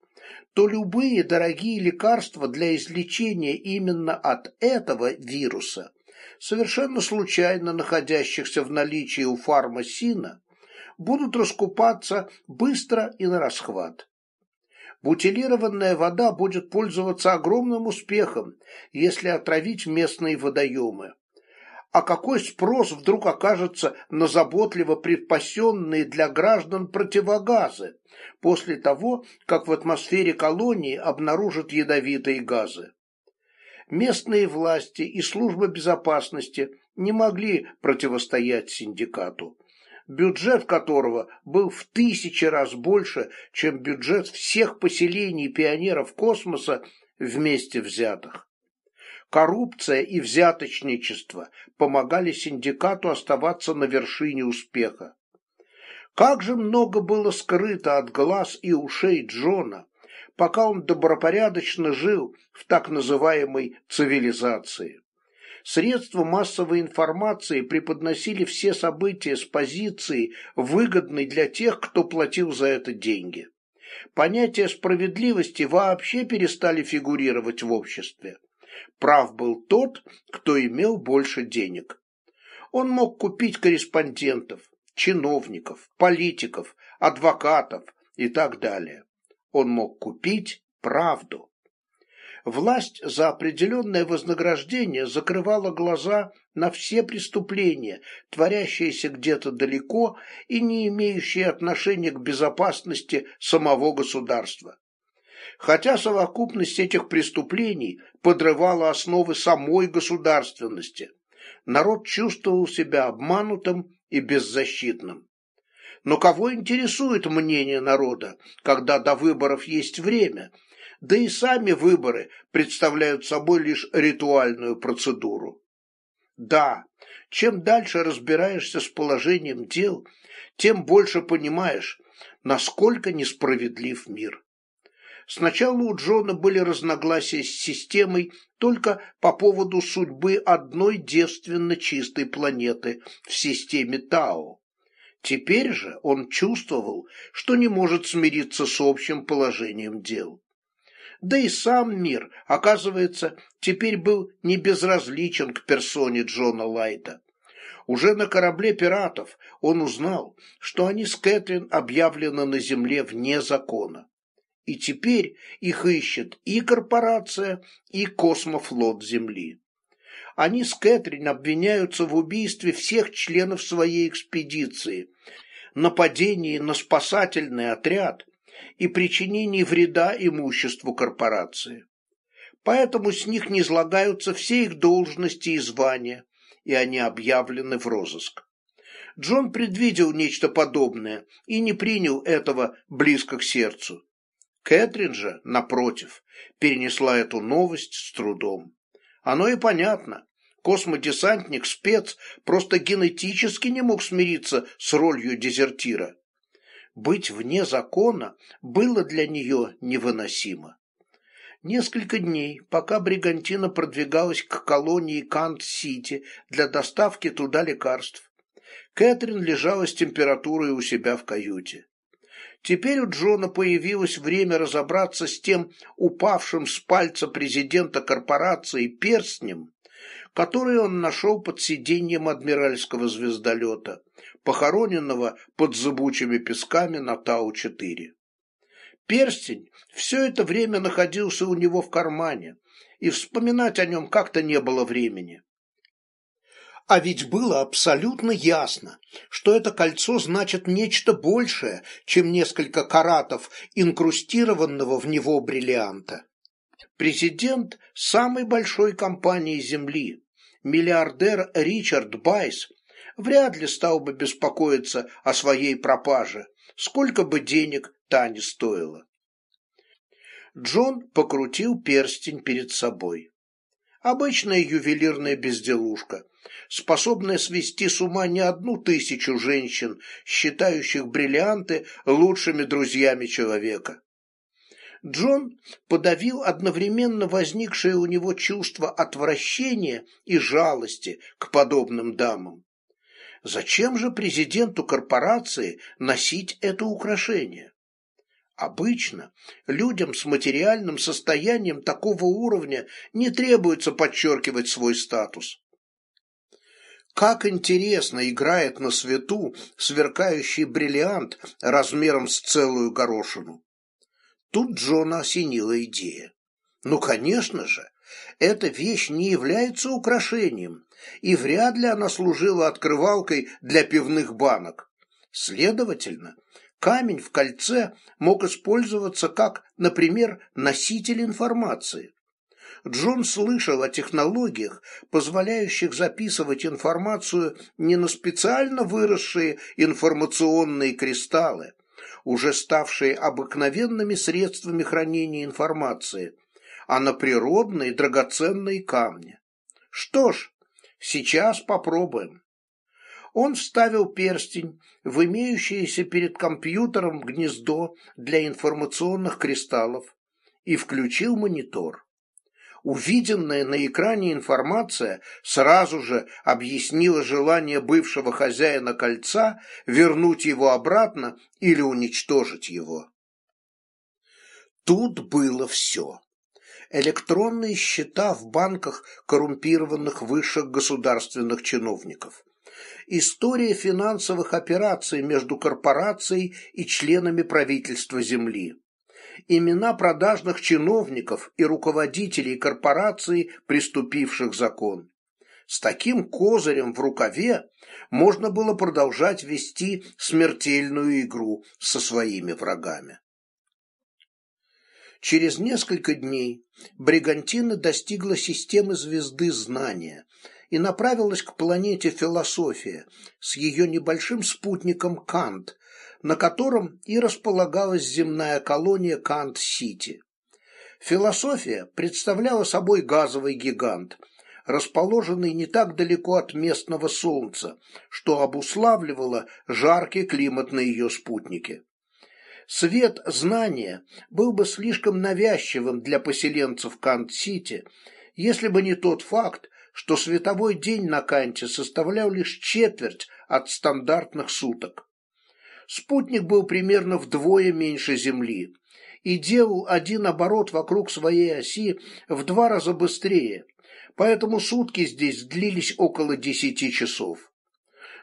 то любые дорогие лекарства для излечения именно от этого вируса, совершенно случайно находящихся в наличии у фармасина, будут раскупаться быстро и на расхват. Бутилированная вода будет пользоваться огромным успехом, если отравить местные водоемы а какой спрос вдруг окажется на заботливо предпасенные для граждан противогазы после того, как в атмосфере колонии обнаружат ядовитые газы. Местные власти и служба безопасности не могли противостоять синдикату, бюджет которого был в тысячи раз больше, чем бюджет всех поселений пионеров космоса вместе взятых. Коррупция и взяточничество помогали синдикату оставаться на вершине успеха. Как же много было скрыто от глаз и ушей Джона, пока он добропорядочно жил в так называемой цивилизации. Средства массовой информации преподносили все события с позиции, выгодной для тех, кто платил за это деньги. Понятия справедливости вообще перестали фигурировать в обществе. Прав был тот, кто имел больше денег. Он мог купить корреспондентов, чиновников, политиков, адвокатов и так далее. Он мог купить правду. Власть за определенное вознаграждение закрывала глаза на все преступления, творящиеся где-то далеко и не имеющие отношения к безопасности самого государства. Хотя совокупность этих преступлений подрывала основы самой государственности, народ чувствовал себя обманутым и беззащитным. Но кого интересует мнение народа, когда до выборов есть время, да и сами выборы представляют собой лишь ритуальную процедуру? Да, чем дальше разбираешься с положением дел, тем больше понимаешь, насколько несправедлив мир. Сначала у Джона были разногласия с системой только по поводу судьбы одной девственно чистой планеты в системе Тао. Теперь же он чувствовал, что не может смириться с общим положением дел. Да и сам мир, оказывается, теперь был не безразличен к персоне Джона Лайта. Уже на корабле пиратов он узнал, что они с Кэтрин объявлены на земле вне закона. И теперь их ищет и корпорация, и космофлот Земли. Они с Кэтрин обвиняются в убийстве всех членов своей экспедиции, нападении на спасательный отряд и причинении вреда имуществу корпорации. Поэтому с них не излагаются все их должности и звания, и они объявлены в розыск. Джон предвидел нечто подобное и не принял этого близко к сердцу. Кэтрин же, напротив, перенесла эту новость с трудом. Оно и понятно. Космодесантник, спец, просто генетически не мог смириться с ролью дезертира. Быть вне закона было для нее невыносимо. Несколько дней, пока Бригантина продвигалась к колонии Кант-Сити для доставки туда лекарств, Кэтрин лежала с температурой у себя в каюте. Теперь у Джона появилось время разобраться с тем упавшим с пальца президента корпорации перстнем, который он нашел под сиденьем адмиральского звездолета, похороненного под зыбучими песками на Тау-4. Перстень все это время находился у него в кармане, и вспоминать о нем как-то не было времени. А ведь было абсолютно ясно, что это кольцо значит нечто большее, чем несколько каратов инкрустированного в него бриллианта. Президент самой большой компании Земли, миллиардер Ричард Байс, вряд ли стал бы беспокоиться о своей пропаже, сколько бы денег та ни стоила. Джон покрутил перстень перед собой. Обычная ювелирная безделушка, способная свести с ума не одну тысячу женщин, считающих бриллианты лучшими друзьями человека. Джон подавил одновременно возникшее у него чувство отвращения и жалости к подобным дамам. Зачем же президенту корпорации носить это украшение? Обычно людям с материальным состоянием такого уровня не требуется подчеркивать свой статус. Как интересно играет на свету сверкающий бриллиант размером с целую горошину. Тут Джона осенила идея. Ну, конечно же, эта вещь не является украшением, и вряд ли она служила открывалкой для пивных банок. Следовательно, камень в кольце мог использоваться как, например, носитель информации. Джон слышал о технологиях, позволяющих записывать информацию не на специально выросшие информационные кристаллы, уже ставшие обыкновенными средствами хранения информации, а на природные драгоценные камни. Что ж, сейчас попробуем. Он вставил перстень в имеющееся перед компьютером гнездо для информационных кристаллов и включил монитор увиденная на экране информация сразу же объяснила желание бывшего хозяина кольца вернуть его обратно или уничтожить его. Тут было все. Электронные счета в банках коррумпированных высших государственных чиновников. История финансовых операций между корпорацией и членами правительства Земли имена продажных чиновников и руководителей корпораций, приступивших закон. С таким козырем в рукаве можно было продолжать вести смертельную игру со своими врагами. Через несколько дней Бригантина достигла системы звезды знания и направилась к планете Философия с ее небольшим спутником Кант, на котором и располагалась земная колония Кант-Сити. Философия представляла собой газовый гигант, расположенный не так далеко от местного Солнца, что обуславливало жаркий климат на ее спутнике. Свет знания был бы слишком навязчивым для поселенцев Кант-Сити, если бы не тот факт, что световой день на Канте составлял лишь четверть от стандартных суток. Спутник был примерно вдвое меньше Земли, и делал один оборот вокруг своей оси в два раза быстрее, поэтому сутки здесь длились около десяти часов.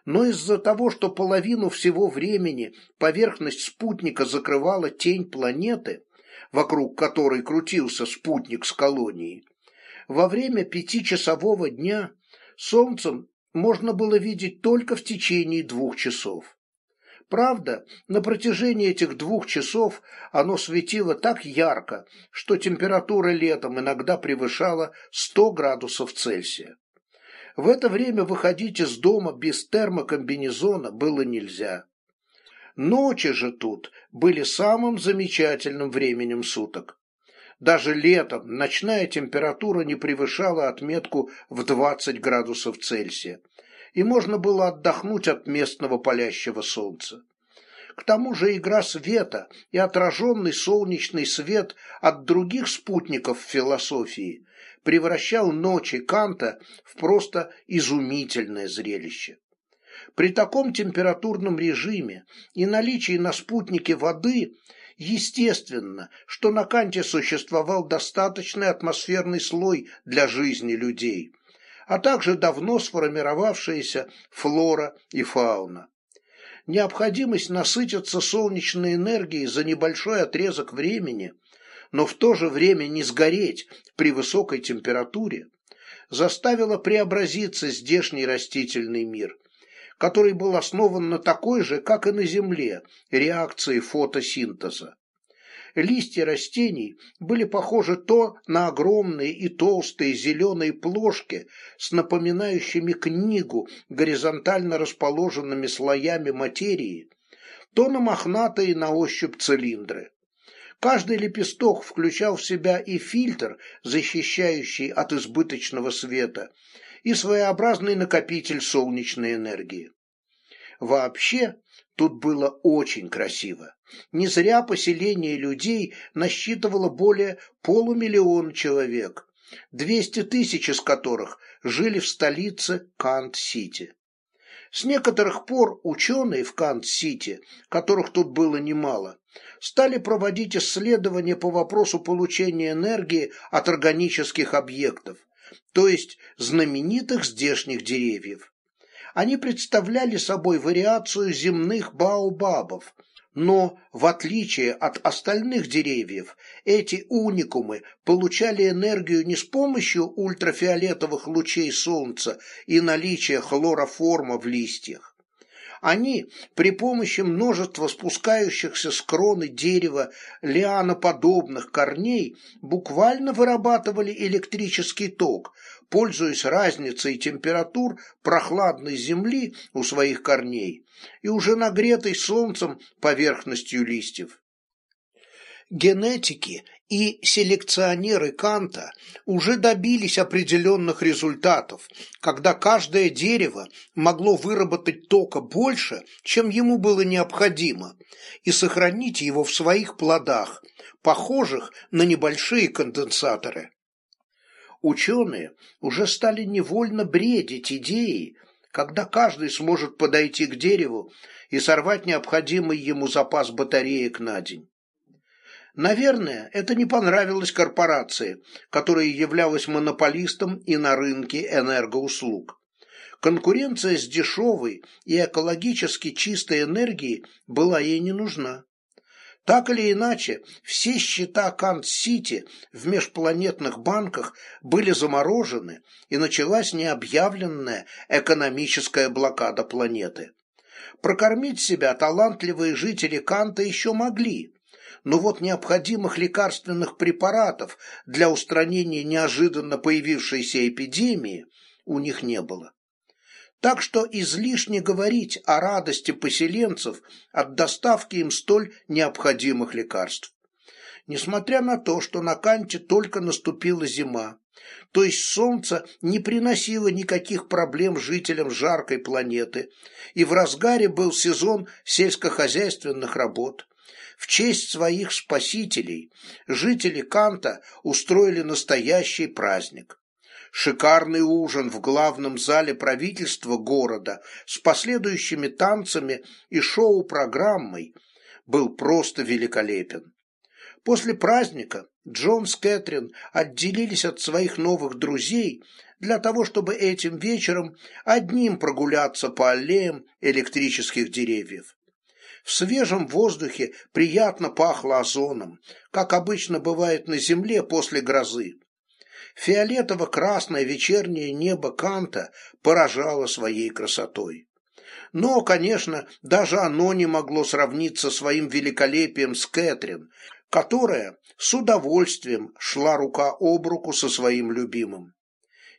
Но из-за того, что половину всего времени поверхность спутника закрывала тень планеты, вокруг которой крутился спутник с колонией, во время пятичасового дня солнцем можно было видеть только в течение двух часов. Правда, на протяжении этих двух часов оно светило так ярко, что температура летом иногда превышала 100 градусов Цельсия. В это время выходить из дома без термокомбинезона было нельзя. Ночи же тут были самым замечательным временем суток. Даже летом ночная температура не превышала отметку в 20 градусов Цельсия, и можно было отдохнуть от местного палящего солнца. К тому же игра света и отраженный солнечный свет от других спутников философии превращал ночи Канта в просто изумительное зрелище. При таком температурном режиме и наличии на спутнике воды естественно, что на Канте существовал достаточный атмосферный слой для жизни людей – а также давно сформировавшаяся флора и фауна. Необходимость насытиться солнечной энергией за небольшой отрезок времени, но в то же время не сгореть при высокой температуре, заставила преобразиться здешний растительный мир, который был основан на такой же, как и на Земле, реакции фотосинтеза. Листья растений были похожи то на огромные и толстые зеленые плошки с напоминающими книгу горизонтально расположенными слоями материи, то на мохнатые на ощупь цилиндры. Каждый лепесток включал в себя и фильтр, защищающий от избыточного света, и своеобразный накопитель солнечной энергии. Вообще, тут было очень красиво. Не зря поселение людей насчитывало более полумиллиона человек, 200 тысяч из которых жили в столице Кант-Сити. С некоторых пор ученые в Кант-Сити, которых тут было немало, стали проводить исследования по вопросу получения энергии от органических объектов, то есть знаменитых здешних деревьев. Они представляли собой вариацию земных баобабов – но, в отличие от остальных деревьев, эти уникумы получали энергию не с помощью ультрафиолетовых лучей солнца и наличия хлороформа в листьях. Они при помощи множества спускающихся с кроны дерева лианоподобных корней буквально вырабатывали электрический ток, пользуясь разницей температур прохладной земли у своих корней и уже нагретой солнцем поверхностью листьев. Генетики и селекционеры Канта уже добились определенных результатов, когда каждое дерево могло выработать тока больше, чем ему было необходимо, и сохранить его в своих плодах, похожих на небольшие конденсаторы ученые уже стали невольно бредить идеей, когда каждый сможет подойти к дереву и сорвать необходимый ему запас батареек на день. Наверное, это не понравилось корпорации, которая являлась монополистом и на рынке энергоуслуг. Конкуренция с дешевой и экологически чистой энергией была ей не нужна. Так или иначе, все счета Кант-Сити в межпланетных банках были заморожены, и началась необъявленная экономическая блокада планеты. Прокормить себя талантливые жители Канта еще могли, но вот необходимых лекарственных препаратов для устранения неожиданно появившейся эпидемии у них не было. Так что излишне говорить о радости поселенцев от доставки им столь необходимых лекарств. Несмотря на то, что на Канте только наступила зима, то есть солнце не приносило никаких проблем жителям жаркой планеты, и в разгаре был сезон сельскохозяйственных работ, в честь своих спасителей жители Канта устроили настоящий праздник шикарный ужин в главном зале правительства города с последующими танцами и шоу-программой был просто великолепен. После праздника Джон с Кэтрин отделились от своих новых друзей для того, чтобы этим вечером одним прогуляться по аллеям электрических деревьев. В свежем воздухе приятно пахло озоном, как обычно бывает на земле после грозы. Фиолетово-красное вечернее небо Канта поражало своей красотой. Но, конечно, даже оно не могло сравниться своим великолепием с Кэтрин, которая с удовольствием шла рука об руку со своим любимым.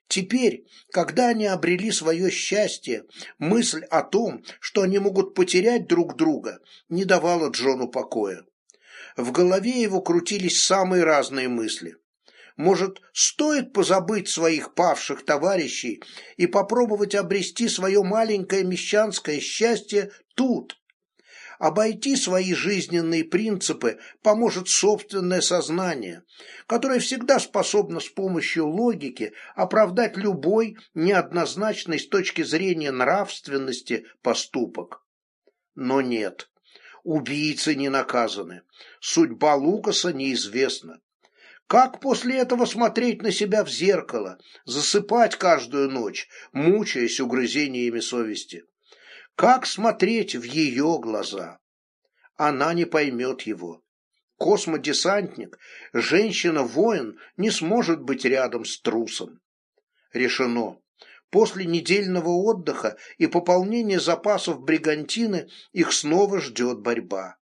Теперь, когда они обрели свое счастье, мысль о том, что они могут потерять друг друга, не давала Джону покоя. В голове его крутились самые разные мысли. Может, стоит позабыть своих павших товарищей и попробовать обрести свое маленькое мещанское счастье тут? Обойти свои жизненные принципы поможет собственное сознание, которое всегда способно с помощью логики оправдать любой неоднозначный с точки зрения нравственности поступок. Но нет, убийцы не наказаны, судьба Лукаса неизвестна. Как после этого смотреть на себя в зеркало, засыпать каждую ночь, мучаясь угрызениями совести? Как смотреть в ее глаза? Она не поймет его. Космодесантник, женщина-воин не сможет быть рядом с трусом. Решено. После недельного отдыха и пополнения запасов бригантины их снова ждет борьба.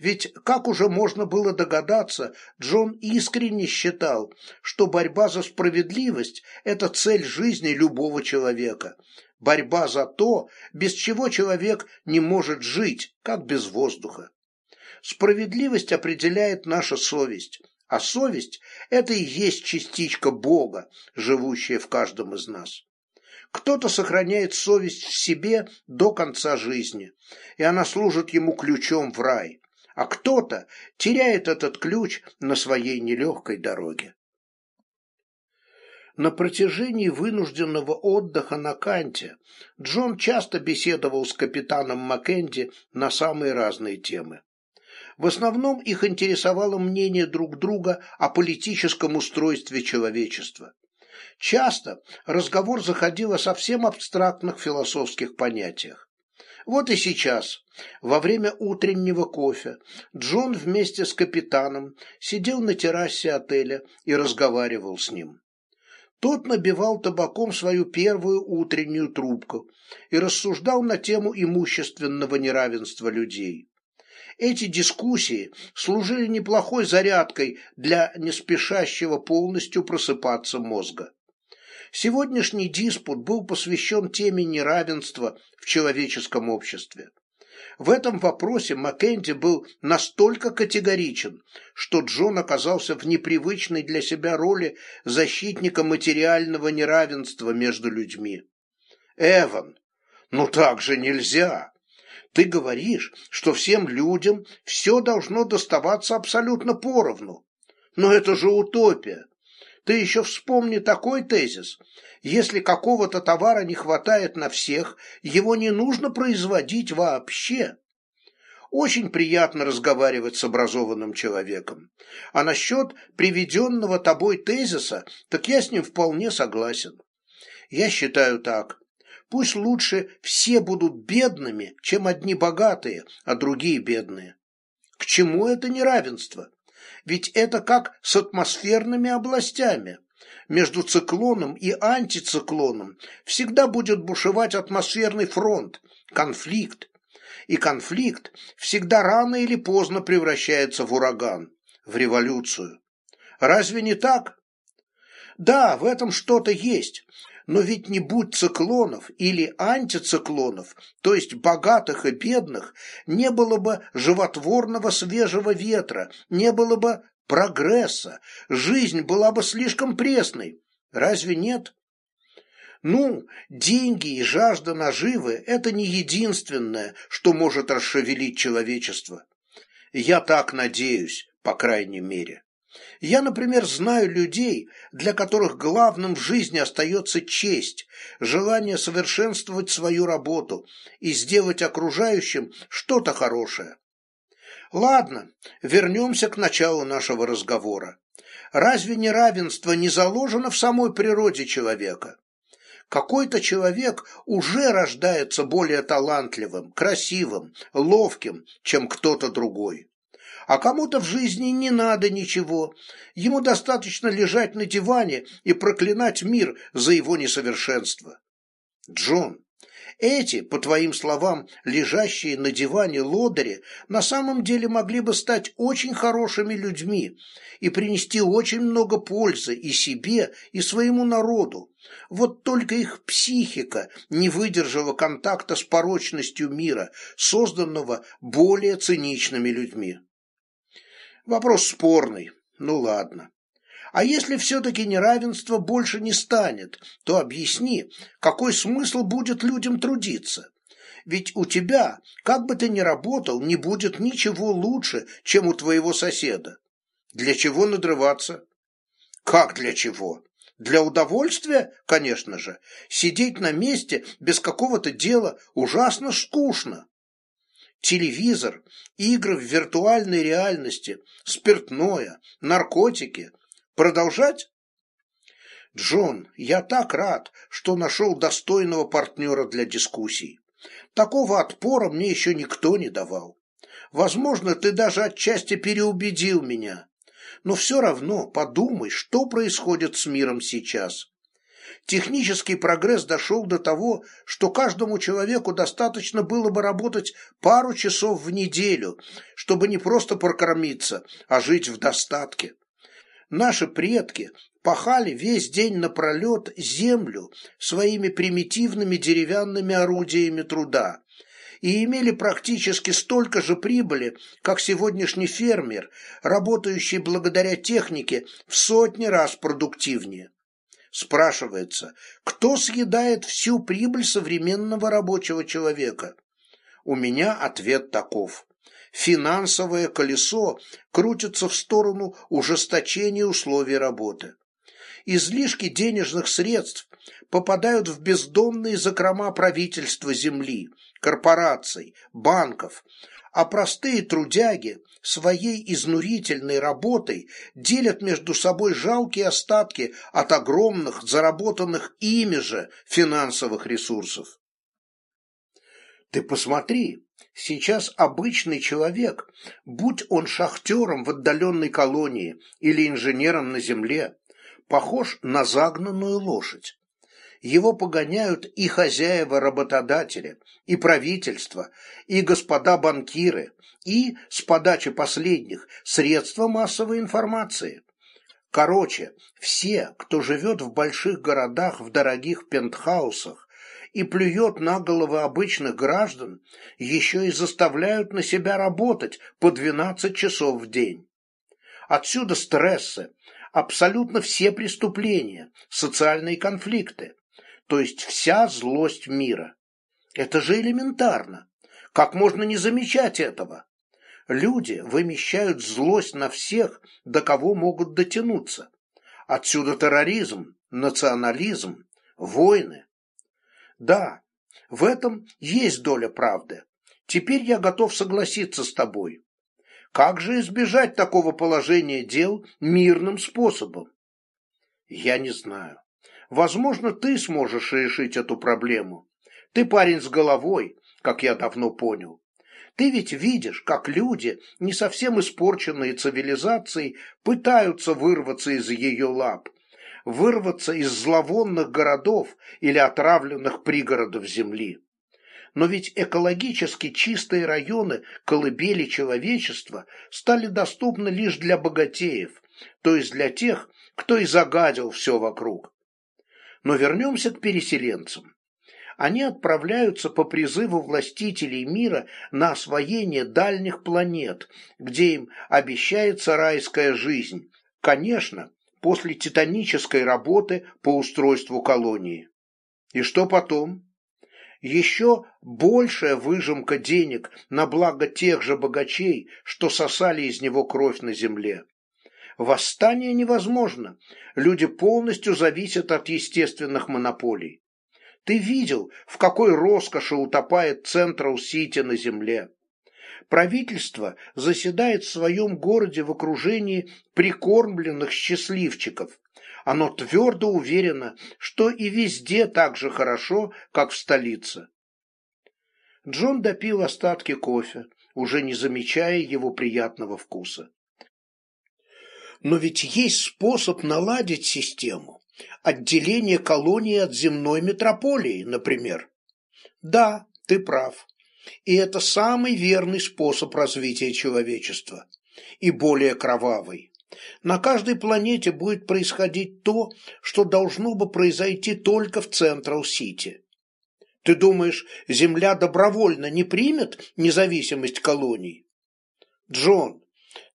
Ведь, как уже можно было догадаться, Джон искренне считал, что борьба за справедливость – это цель жизни любого человека. Борьба за то, без чего человек не может жить, как без воздуха. Справедливость определяет наша совесть, а совесть – это и есть частичка Бога, живущая в каждом из нас. Кто-то сохраняет совесть в себе до конца жизни, и она служит ему ключом в рай а кто-то теряет этот ключ на своей нелегкой дороге. На протяжении вынужденного отдыха на Канте Джон часто беседовал с капитаном Маккенди на самые разные темы. В основном их интересовало мнение друг друга о политическом устройстве человечества. Часто разговор заходил о совсем абстрактных философских понятиях. Вот и сейчас, во время утреннего кофе, Джон вместе с капитаном сидел на террасе отеля и разговаривал с ним. Тот набивал табаком свою первую утреннюю трубку и рассуждал на тему имущественного неравенства людей. Эти дискуссии служили неплохой зарядкой для неспешащего полностью просыпаться мозга. Сегодняшний диспут был посвящен теме неравенства в человеческом обществе. В этом вопросе Маккенти был настолько категоричен, что Джон оказался в непривычной для себя роли защитника материального неравенства между людьми. «Эван, ну так же нельзя!» Ты говоришь, что всем людям все должно доставаться абсолютно поровну. Но это же утопия. Ты еще вспомни такой тезис. Если какого-то товара не хватает на всех, его не нужно производить вообще. Очень приятно разговаривать с образованным человеком. А насчет приведенного тобой тезиса, так я с ним вполне согласен. Я считаю так. Пусть лучше все будут бедными, чем одни богатые, а другие бедные. К чему это неравенство? Ведь это как с атмосферными областями. Между циклоном и антициклоном всегда будет бушевать атмосферный фронт, конфликт. И конфликт всегда рано или поздно превращается в ураган, в революцию. Разве не так? Да, в этом что-то есть, но ведь не будь циклонов или антициклонов, то есть богатых и бедных, не было бы животворного свежего ветра, не было бы прогресса, жизнь была бы слишком пресной. Разве нет? Ну, деньги и жажда наживы – это не единственное, что может расшевелить человечество. Я так надеюсь, по крайней мере. Я, например, знаю людей, для которых главным в жизни остается честь, желание совершенствовать свою работу и сделать окружающим что-то хорошее. Ладно, вернемся к началу нашего разговора. Разве неравенство не заложено в самой природе человека? Какой-то человек уже рождается более талантливым, красивым, ловким, чем кто-то другой. А кому-то в жизни не надо ничего. Ему достаточно лежать на диване и проклинать мир за его несовершенство. Джон, эти, по твоим словам, лежащие на диване лодыри, на самом деле могли бы стать очень хорошими людьми и принести очень много пользы и себе, и своему народу. Вот только их психика не выдержала контакта с порочностью мира, созданного более циничными людьми. Вопрос спорный. Ну ладно. А если все-таки неравенство больше не станет, то объясни, какой смысл будет людям трудиться? Ведь у тебя, как бы ты ни работал, не будет ничего лучше, чем у твоего соседа. Для чего надрываться? Как для чего? Для удовольствия, конечно же. Сидеть на месте без какого-то дела ужасно скучно телевизор, игры в виртуальной реальности, спиртное, наркотики. Продолжать? Джон, я так рад, что нашел достойного партнера для дискуссий. Такого отпора мне еще никто не давал. Возможно, ты даже отчасти переубедил меня. Но все равно подумай, что происходит с миром сейчас. Технический прогресс дошел до того, что каждому человеку достаточно было бы работать пару часов в неделю, чтобы не просто прокормиться, а жить в достатке. Наши предки пахали весь день напролет землю своими примитивными деревянными орудиями труда и имели практически столько же прибыли, как сегодняшний фермер, работающий благодаря технике в сотни раз продуктивнее. Спрашивается, кто съедает всю прибыль современного рабочего человека? У меня ответ таков. Финансовое колесо крутится в сторону ужесточения условий работы. Излишки денежных средств попадают в бездонные закрома правительства земли, корпораций, банков, а простые трудяги своей изнурительной работой делят между собой жалкие остатки от огромных, заработанных ими же финансовых ресурсов. Ты посмотри, сейчас обычный человек, будь он шахтером в отдаленной колонии или инженером на земле, похож на загнанную лошадь его погоняют и хозяева-работодатели, и правительство, и господа банкиры, и, с подачи последних, средства массовой информации. Короче, все, кто живет в больших городах в дорогих пентхаусах и плюет на головы обычных граждан, еще и заставляют на себя работать по 12 часов в день. Отсюда стрессы, абсолютно все преступления, социальные конфликты то есть вся злость мира. Это же элементарно. Как можно не замечать этого? Люди вымещают злость на всех, до кого могут дотянуться. Отсюда терроризм, национализм, войны. Да, в этом есть доля правды. Теперь я готов согласиться с тобой. Как же избежать такого положения дел мирным способом? Я не знаю. Возможно, ты сможешь решить эту проблему. Ты парень с головой, как я давно понял. Ты ведь видишь, как люди, не совсем испорченные цивилизацией, пытаются вырваться из ее лап, вырваться из зловонных городов или отравленных пригородов земли. Но ведь экологически чистые районы колыбели человечества стали доступны лишь для богатеев, то есть для тех, кто и загадил все вокруг. Но вернемся к переселенцам. Они отправляются по призыву властителей мира на освоение дальних планет, где им обещается райская жизнь. Конечно, после титанической работы по устройству колонии. И что потом? Еще большая выжимка денег на благо тех же богачей, что сосали из него кровь на земле. Восстание невозможно. Люди полностью зависят от естественных монополий. Ты видел, в какой роскоши утопает Централ-Сити на земле. Правительство заседает в своем городе в окружении прикормленных счастливчиков. Оно твердо уверено, что и везде так же хорошо, как в столице. Джон допил остатки кофе, уже не замечая его приятного вкуса. Но ведь есть способ наладить систему. Отделение колонии от земной метрополии, например. Да, ты прав. И это самый верный способ развития человечества. И более кровавый. На каждой планете будет происходить то, что должно бы произойти только в Централ-Сити. Ты думаешь, Земля добровольно не примет независимость колоний? Джон,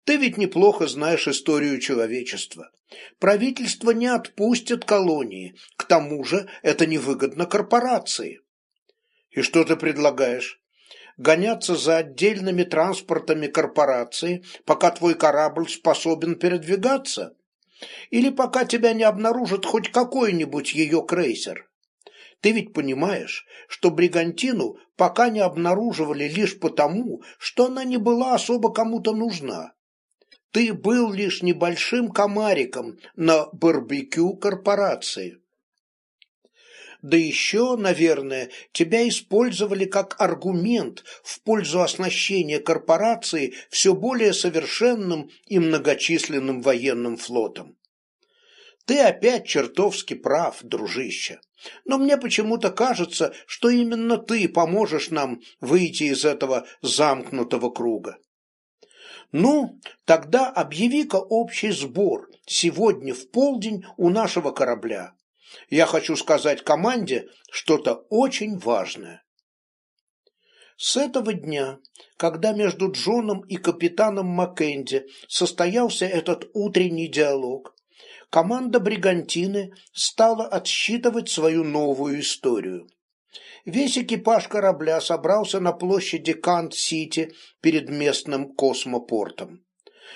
ты ведь неплохо знаешь историю человечества. Правительство не отпустит колонии, к тому же это невыгодно корпорации. И что ты предлагаешь? Гоняться за отдельными транспортами корпорации, пока твой корабль способен передвигаться? Или пока тебя не обнаружит хоть какой-нибудь ее крейсер? Ты ведь понимаешь, что Бригантину пока не обнаруживали лишь потому, что она не была особо кому-то нужна. Ты был лишь небольшим комариком на барбекю корпорации. Да еще, наверное, тебя использовали как аргумент в пользу оснащения корпорации все более совершенным и многочисленным военным флотом. Ты опять чертовски прав, дружище. Но мне почему-то кажется, что именно ты поможешь нам выйти из этого замкнутого круга. Ну, тогда объяви-ка общий сбор сегодня в полдень у нашего корабля. Я хочу сказать команде что-то очень важное. С этого дня, когда между Джоном и капитаном Маккенди состоялся этот утренний диалог, команда Бригантины стала отсчитывать свою новую историю. Весь экипаж корабля собрался на площади Кант-Сити перед местным космопортом.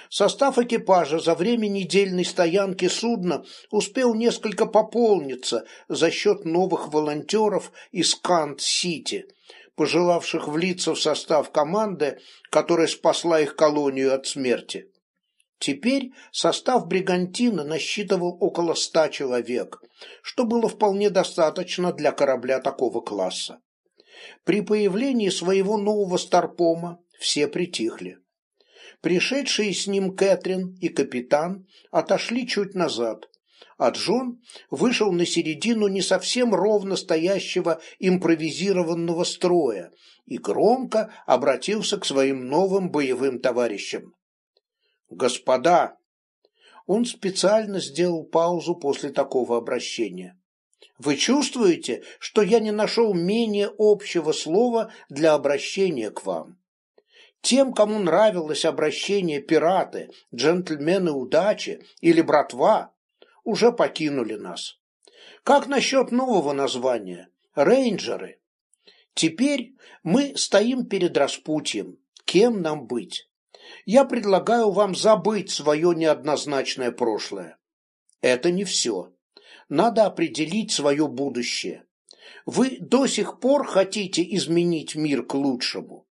Состав экипажа за время недельной стоянки судна успел несколько пополниться за счет новых волонтеров из Кант-Сити, пожелавших влиться в состав команды, которая спасла их колонию от смерти. Теперь состав бригантина насчитывал около ста человек, что было вполне достаточно для корабля такого класса. При появлении своего нового старпома все притихли. Пришедшие с ним Кэтрин и капитан отошли чуть назад, а Джон вышел на середину не совсем ровно стоящего импровизированного строя и громко обратился к своим новым боевым товарищам. «Господа!» Он специально сделал паузу после такого обращения. «Вы чувствуете, что я не нашел менее общего слова для обращения к вам? Тем, кому нравилось обращение пираты, джентльмены удачи или братва, уже покинули нас. Как насчет нового названия? Рейнджеры. Теперь мы стоим перед распутьем. Кем нам быть? Я предлагаю вам забыть свое неоднозначное прошлое. Это не все. Надо определить свое будущее. Вы до сих пор хотите изменить мир к лучшему.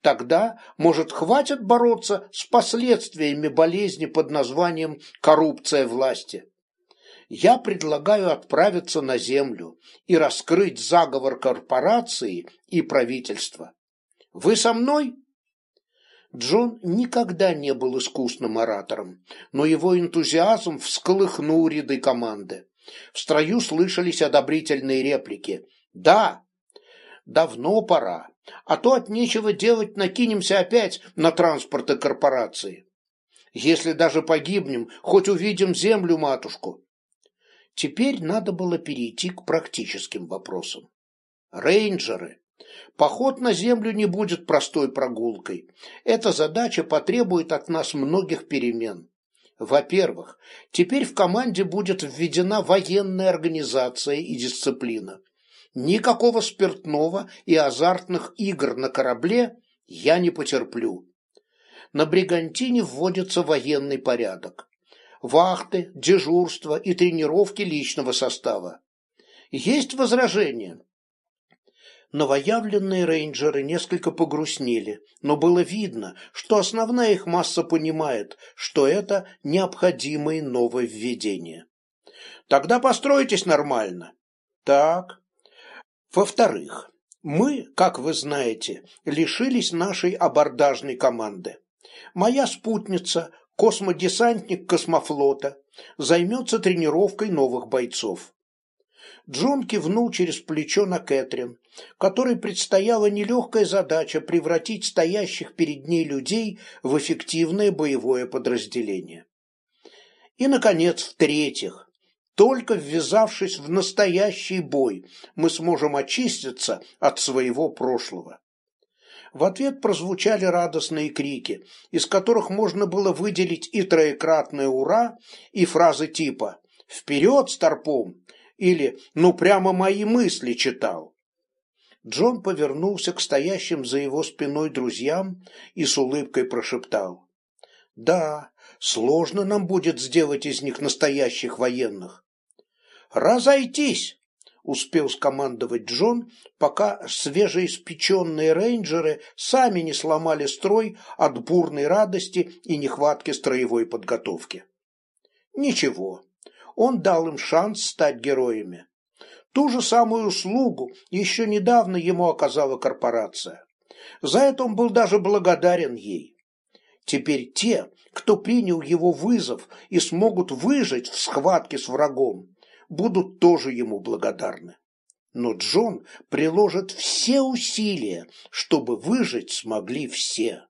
Тогда, может, хватит бороться с последствиями болезни под названием коррупция власти. Я предлагаю отправиться на землю и раскрыть заговор корпорации и правительства. Вы со мной?» Джон никогда не был искусным оратором, но его энтузиазм всколыхнул ряды команды. В строю слышались одобрительные реплики. «Да, давно пора, а то от нечего делать накинемся опять на транспорты корпорации. Если даже погибнем, хоть увидим землю матушку». Теперь надо было перейти к практическим вопросам. Рейнджеры Поход на Землю не будет простой прогулкой. Эта задача потребует от нас многих перемен. Во-первых, теперь в команде будет введена военная организация и дисциплина. Никакого спиртного и азартных игр на корабле я не потерплю. На Бригантине вводится военный порядок. Вахты, дежурство и тренировки личного состава. Есть возражения? Новоявленные рейнджеры несколько погрустнели, но было видно, что основная их масса понимает, что это необходимые нововведения. Тогда постройтесь нормально. Так. Во-вторых, мы, как вы знаете, лишились нашей абордажной команды. Моя спутница, космодесантник космофлота, займется тренировкой новых бойцов. Джон кивнул через плечо на Кэтрин, которой предстояла нелегкая задача превратить стоящих перед ней людей в эффективное боевое подразделение. И, наконец, в-третьих, только ввязавшись в настоящий бой, мы сможем очиститься от своего прошлого. В ответ прозвучали радостные крики, из которых можно было выделить и троекратное «Ура!» и фразы типа «Вперед, Старпом!» Или «Ну прямо мои мысли читал». Джон повернулся к стоящим за его спиной друзьям и с улыбкой прошептал. «Да, сложно нам будет сделать из них настоящих военных». «Разойтись!» — успел скомандовать Джон, пока свежеиспеченные рейнджеры сами не сломали строй от бурной радости и нехватки строевой подготовки. «Ничего, он дал им шанс стать героями. Ту же самую услугу еще недавно ему оказала корпорация. За это он был даже благодарен ей. Теперь те, кто принял его вызов и смогут выжить в схватке с врагом, будут тоже ему благодарны. Но Джон приложит все усилия, чтобы выжить смогли все.